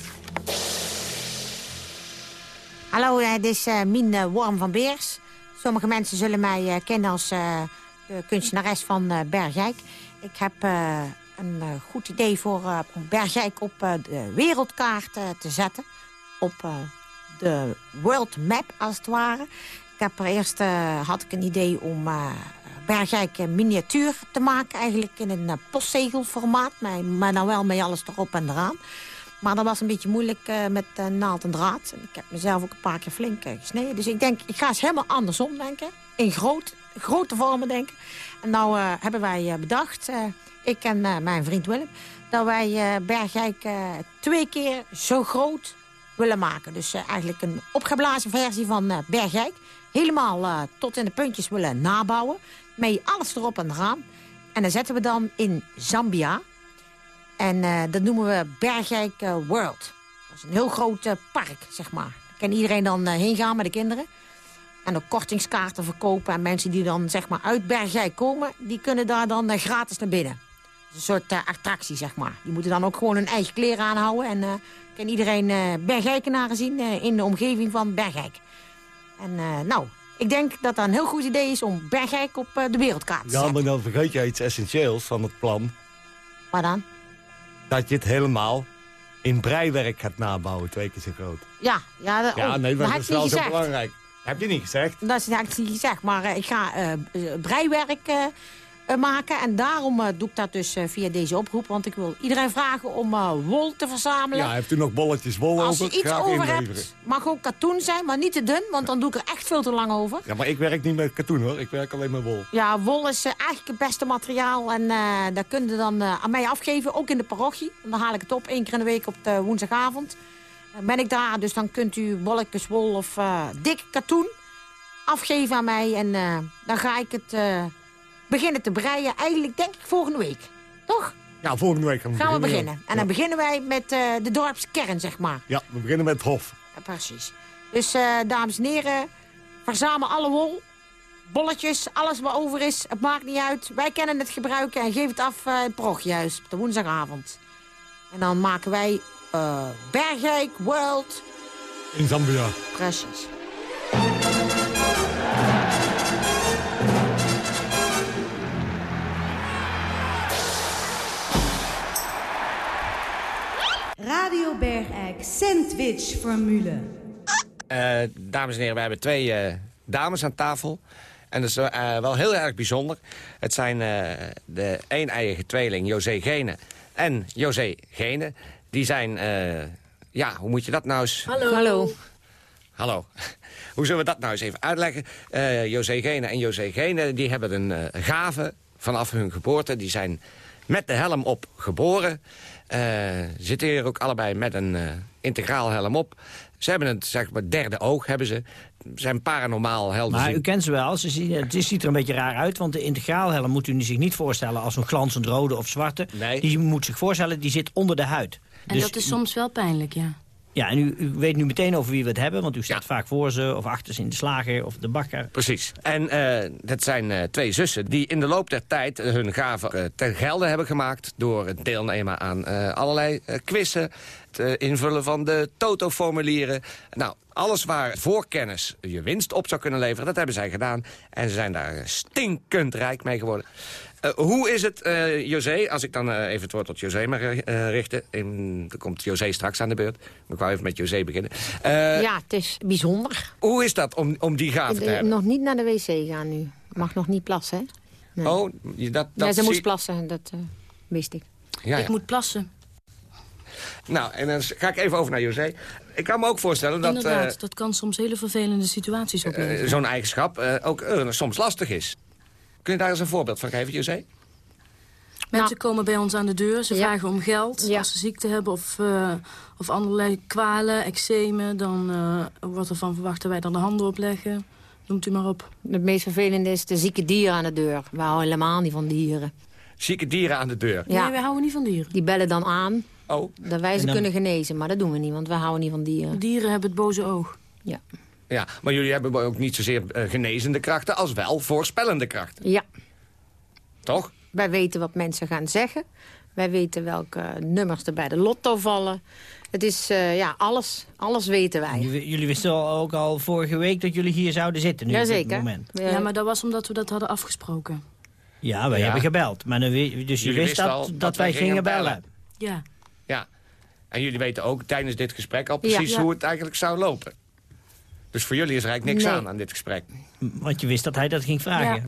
Hallo, eh, dit is eh, Mien Worm van Beers. Sommige mensen zullen mij eh, kennen als de kunstenares van Bergijk. Ik heb een goed idee voor Bergijk op de wereldkaart te zetten. Op de world map, als het ware. Ik heb er eerst had ik een idee om eh, Bergijk een miniatuur te maken. Eigenlijk in een eh, postzegelformaat. Maar, maar dan wel met alles erop en eraan. Maar dat was een beetje moeilijk eh, met eh, naald en draad. Ik heb mezelf ook een paar keer flink eh, gesneden. Dus ik denk, ik ga eens helemaal andersom denken. In groot, grote vormen denken. En nou eh, hebben wij eh, bedacht, eh, ik en eh, mijn vriend Willem... dat wij eh, Bergijk eh, twee keer zo groot willen maken. Dus eh, eigenlijk een opgeblazen versie van eh, Bergijk. Helemaal eh, tot in de puntjes willen nabouwen. Met alles erop en eraan. En dan zetten we dan in Zambia... En eh, dat noemen we Bergijk eh, World. Dat is een heel groot eh, park, zeg maar. Daar kan iedereen dan heen gaan met de kinderen. En ook kortingskaarten verkopen. En mensen die dan zeg maar uit Bergijk komen... die kunnen daar dan gratis naar binnen. Dat is een soort attractie, zeg maar. Die moeten dan ook gewoon hun eigen kleren aanhouden. En kan iedereen Bergijkenaren zien in de omgeving van Bergijk. En nou, ik denk dat dat een heel goed idee is om Bergijk op eh, de wereldkaart te Ja, zetten. maar dan vergeet je iets essentieels van het plan. Waar dan? Dat je het helemaal in breiwerk gaat nabouwen, twee keer zo groot. Ja, ja, dat- Ja, oh, nee, dat dat is wel zo belangrijk. Heb je niet gezegd? Dat is eigenlijk niet gezegd, maar eh, ik ga eh, breiwerk maken. En daarom eh, doe ik dat dus eh, via deze oproep. Want ik wil iedereen vragen om eh, wol te verzamelen. Ja, hebt u nog bolletjes wol Als je over? iets over inleveren. hebt, mag ook katoen zijn, maar niet te dun. Want dan doe ik er echt veel te lang over. Ja, maar ik werk niet met katoen hoor. Ik werk alleen met wol. Ja, wol is eh, eigenlijk het beste materiaal. En eh dat kun je dan eh, aan mij afgeven, ook in de parochie. En dan haal ik het op, één keer in de week op de woensdagavond. Ben ik daar, dus dan kunt u bolletjes wol of eh dik katoen afgeven aan mij. En eh, dan ga ik het eh, beginnen te breien. Eigenlijk denk ik volgende week. Toch? Ja, volgende week gaan we Gaan we beginnen. En dan beginnen wij met eh, de dorpskern, zeg maar. Ja, we beginnen met het hof. Ja, precies. Dus eh, dames en heren, verzamel alle wol. Bolletjes, alles wat over is. Het maakt niet uit. Wij kennen het gebruiken en geef het af eh, in het parochiehuis op de woensdagavond. En dan maken wij Bergijk World. In Zambia. Precies. Radio Bergijk Sandwich Formule. Eh, dames en heren, we hebben twee eh, dames aan tafel. En dat is eh, wel heel erg bijzonder. Het zijn eh, de een-eiige tweeling José Gene en José Gene. Die zijn, eh, ja, hoe moet je dat nou eens... Hallo. Hallo. Hallo. Hoe zullen we dat nou eens even uitleggen? Eh José Gene en José Gene die hebben een gave vanaf hun geboorte. Die zijn met de helm op geboren. Eh, zitten hier ook allebei met een eh, integraal helm op. Ze hebben het zeg maar, derde oog. Hebben ze. zijn paranormaal helder. Maar u kent ze wel. Ze zien, het ziet er een beetje raar uit, want de integraalhelm moet u zich niet voorstellen als een glanzend rode of zwarte. Nee. Die moet zich voorstellen, die zit onder de huid. En Dus- dat is soms wel pijnlijk, ja. Ja, en u, u weet nu meteen over wie we het hebben, want u staat vaak voor ze of achter ze in de slager of de bakker. Precies. En eh, dat zijn eh, twee zussen die in de loop der tijd hun gaven eh, ten gelde hebben gemaakt... door het deelnemen aan allerlei quizzen, het invullen van de toto-formulieren. Nou, alles waar voorkennis je winst op zou kunnen leveren, dat hebben zij gedaan. En ze zijn daar stinkend rijk mee geworden. Eh, hoe is het, eh, José, als ik dan eh, even het woord tot José mag eh, richten. In, dan komt José straks aan de beurt. Ik wou even met José beginnen. Eh, ja, het is bijzonder. Hoe is dat om, om die gave te hebben? Nog niet naar de wc gaan nu. Mag nog niet plassen, hè? Nee. Oh, dat, dat ja, ze moest plassen, dat eh, wist ik. Ja, Ik ja. moet plassen. Nou, en dan ga ik even over naar José. Ik kan me ook voorstellen dat Inderdaad, eh, dat kan soms hele vervelende situaties opleveren. zo'n eigenschap eh, ook soms lastig is. Kun je daar eens een voorbeeld van geven, José? Mensen komen bij ons aan de deur, ze vragen om geld. Als ze ziekte hebben of, eh, of allerlei kwalen, eczemen... dan eh, wordt er van verwacht dat wij er de handen op leggen. Noemt u maar op. Het meest vervelende is de zieke dieren aan de deur. We houden helemaal niet van dieren. Zieke dieren aan de deur. Ja. wij houden niet van dieren. Die bellen dan aan Oh. dat wij ze dan- kunnen genezen. Maar dat doen we niet, want we houden niet van dieren. Dieren hebben het boze oog. Ja. Ja, maar jullie hebben ook niet zozeer eh, genezende krachten... als wel voorspellende krachten, Ja, toch? wij weten wat mensen gaan zeggen. Wij weten welke nummers er bij de lotto vallen. Het is, eh, ja, alles. Alles weten wij. Jullie, jullie wisten al- ook al vorige week dat jullie hier zouden zitten nu op dit Jazeker. moment. Ja, maar dat was omdat we dat hadden afgesproken. Ja, wij Ja. hebben gebeld. Maar dan, we- dus je Jullie wist wisten dat, al dat, dat wij gingen gingen bellen. Ja. Ja. En jullie weten ook tijdens dit gesprek al Ja. precies Ja. hoe het eigenlijk zou lopen. Dus voor jullie is er eigenlijk niks Nee. aan aan dit gesprek. Want je wist dat hij dat ging vragen. Ja.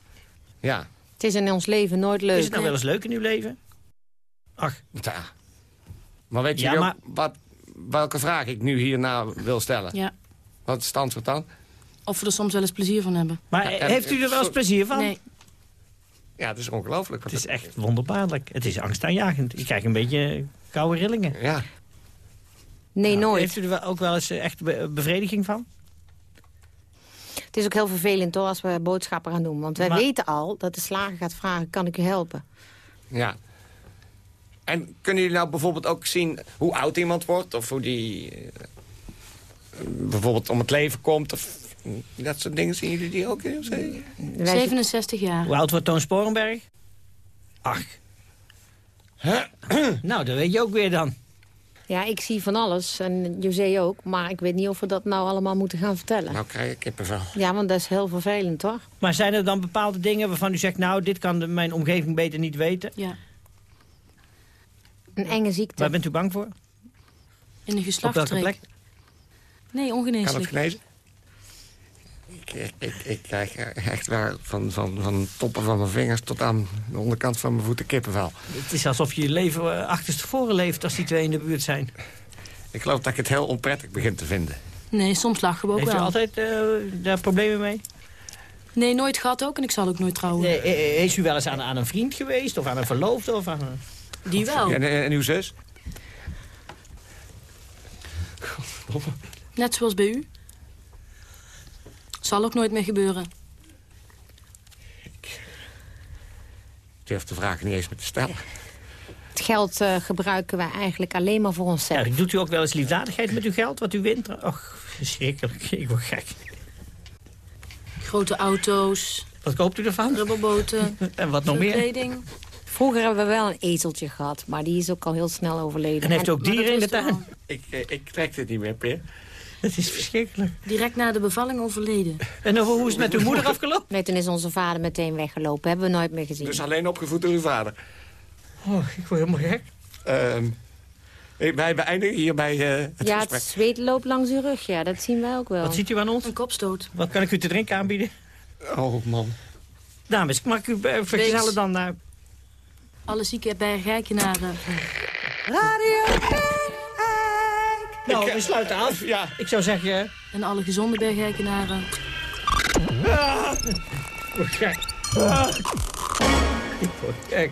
Ja. Het is in ons leven nooit leuk. Is het nou wel eens leuk in uw leven? Ach. Ja. Maar weet je Ja, wel maar- wat, welke vraag ik nu hierna wil stellen? Ja. Wat is het antwoord dan? Of we er soms wel eens plezier van hebben. Maar Ja, heeft u er wel eens plezier van? Nee. Ja, het is ongelooflijk. Het is echt wonderbaarlijk. Het is angstaanjagend. Ik krijg een beetje koude rillingen. Ja. Nee, nooit. Heeft u er wel- ook wel eens eh, echt be- bevrediging van? Het is ook heel vervelend hoor, als we boodschappen gaan doen. Want wij Maar- weten al dat de slager gaat vragen, kan ik u helpen? Ja. En kunnen jullie nou bijvoorbeeld ook zien hoe oud iemand wordt? Of hoe die eh, bijvoorbeeld om het leven komt? Of dat soort dingen zien jullie die ook in? Zee? 67 jaar. Hoe oud wordt Toon Sporenberg? Ach. nou, dat weet je ook weer dan. Ja, ik zie van alles. En José ook. Maar ik weet niet of we dat nou allemaal moeten gaan vertellen. Nou krijg ik kippenvel. Ja, want dat is heel vervelend, hoor. Maar zijn er dan bepaalde dingen waarvan u zegt... nou, dit kan de- mijn omgeving beter niet weten? Ja. Een enge ziekte. Waar bent u bang voor? In de Op welke plek? Nee, Kan het ongeneeslijk. genezen? Ik, ik, ik, ik krijg echt waar van, van, van de toppen van mijn vingers tot aan de onderkant van mijn voeten kippenvel. Het is alsof je je leven eh, achterstevoren leeft als die twee in de buurt zijn. Ik geloof dat ik het heel onprettig begin te vinden. Nee, soms lachen we ook Heeft u wel. altijd eh, daar problemen mee? Nee, nooit gehad ook en ik zal ook nooit trouwen. Nee, eh, is u wel eens aan, aan een vriend geweest? Of aan een verloofde? Of aan een... Die wel. En, en uw zus? Net zoals bij u. Zal ook nooit meer gebeuren. Ik durf de vraag niet eens meer te stellen. Het geld eh, gebruiken wij eigenlijk alleen maar voor onszelf. Ja, doet u ook wel eens liefdadigheid met uw geld, wat u wint? Och, verschrikkelijk. Ik word gek. Grote auto's, Wat koopt u ervan? rubberboten, En wat nog meer? kleding. Vroeger hebben we wel een ezeltje gehad, maar die is ook al heel snel overleden. En heeft u ook dieren in de tuin? Ik, eh, ik trek dit niet meer, Peer. Het is verschrikkelijk. Direct na de bevalling overleden. En over, hoe is het met uw moeder afgelopen? Nee, toen is onze vader meteen weggelopen. Hebben we nooit meer gezien. Dus alleen opgevoed door uw vader. Oh, ik word helemaal gek. Ehm, Wij beëindigen hier bij uh, het Ja, gesprek. het zweet loopt langs uw rug, ja. Dat zien wij ook wel. Wat ziet u aan ons? Een kopstoot. Wat kan ik u te drinken aanbieden? Oh, man. Dames, mag ik u uh, vergezellen dan naar... Alle zieke bergijkenaren. Radio Nou, we sluiten af. Ja. Ik zou zeggen... En alle gezonde bergijkenaren. Ah. Word gek. Ah. Ik word gek.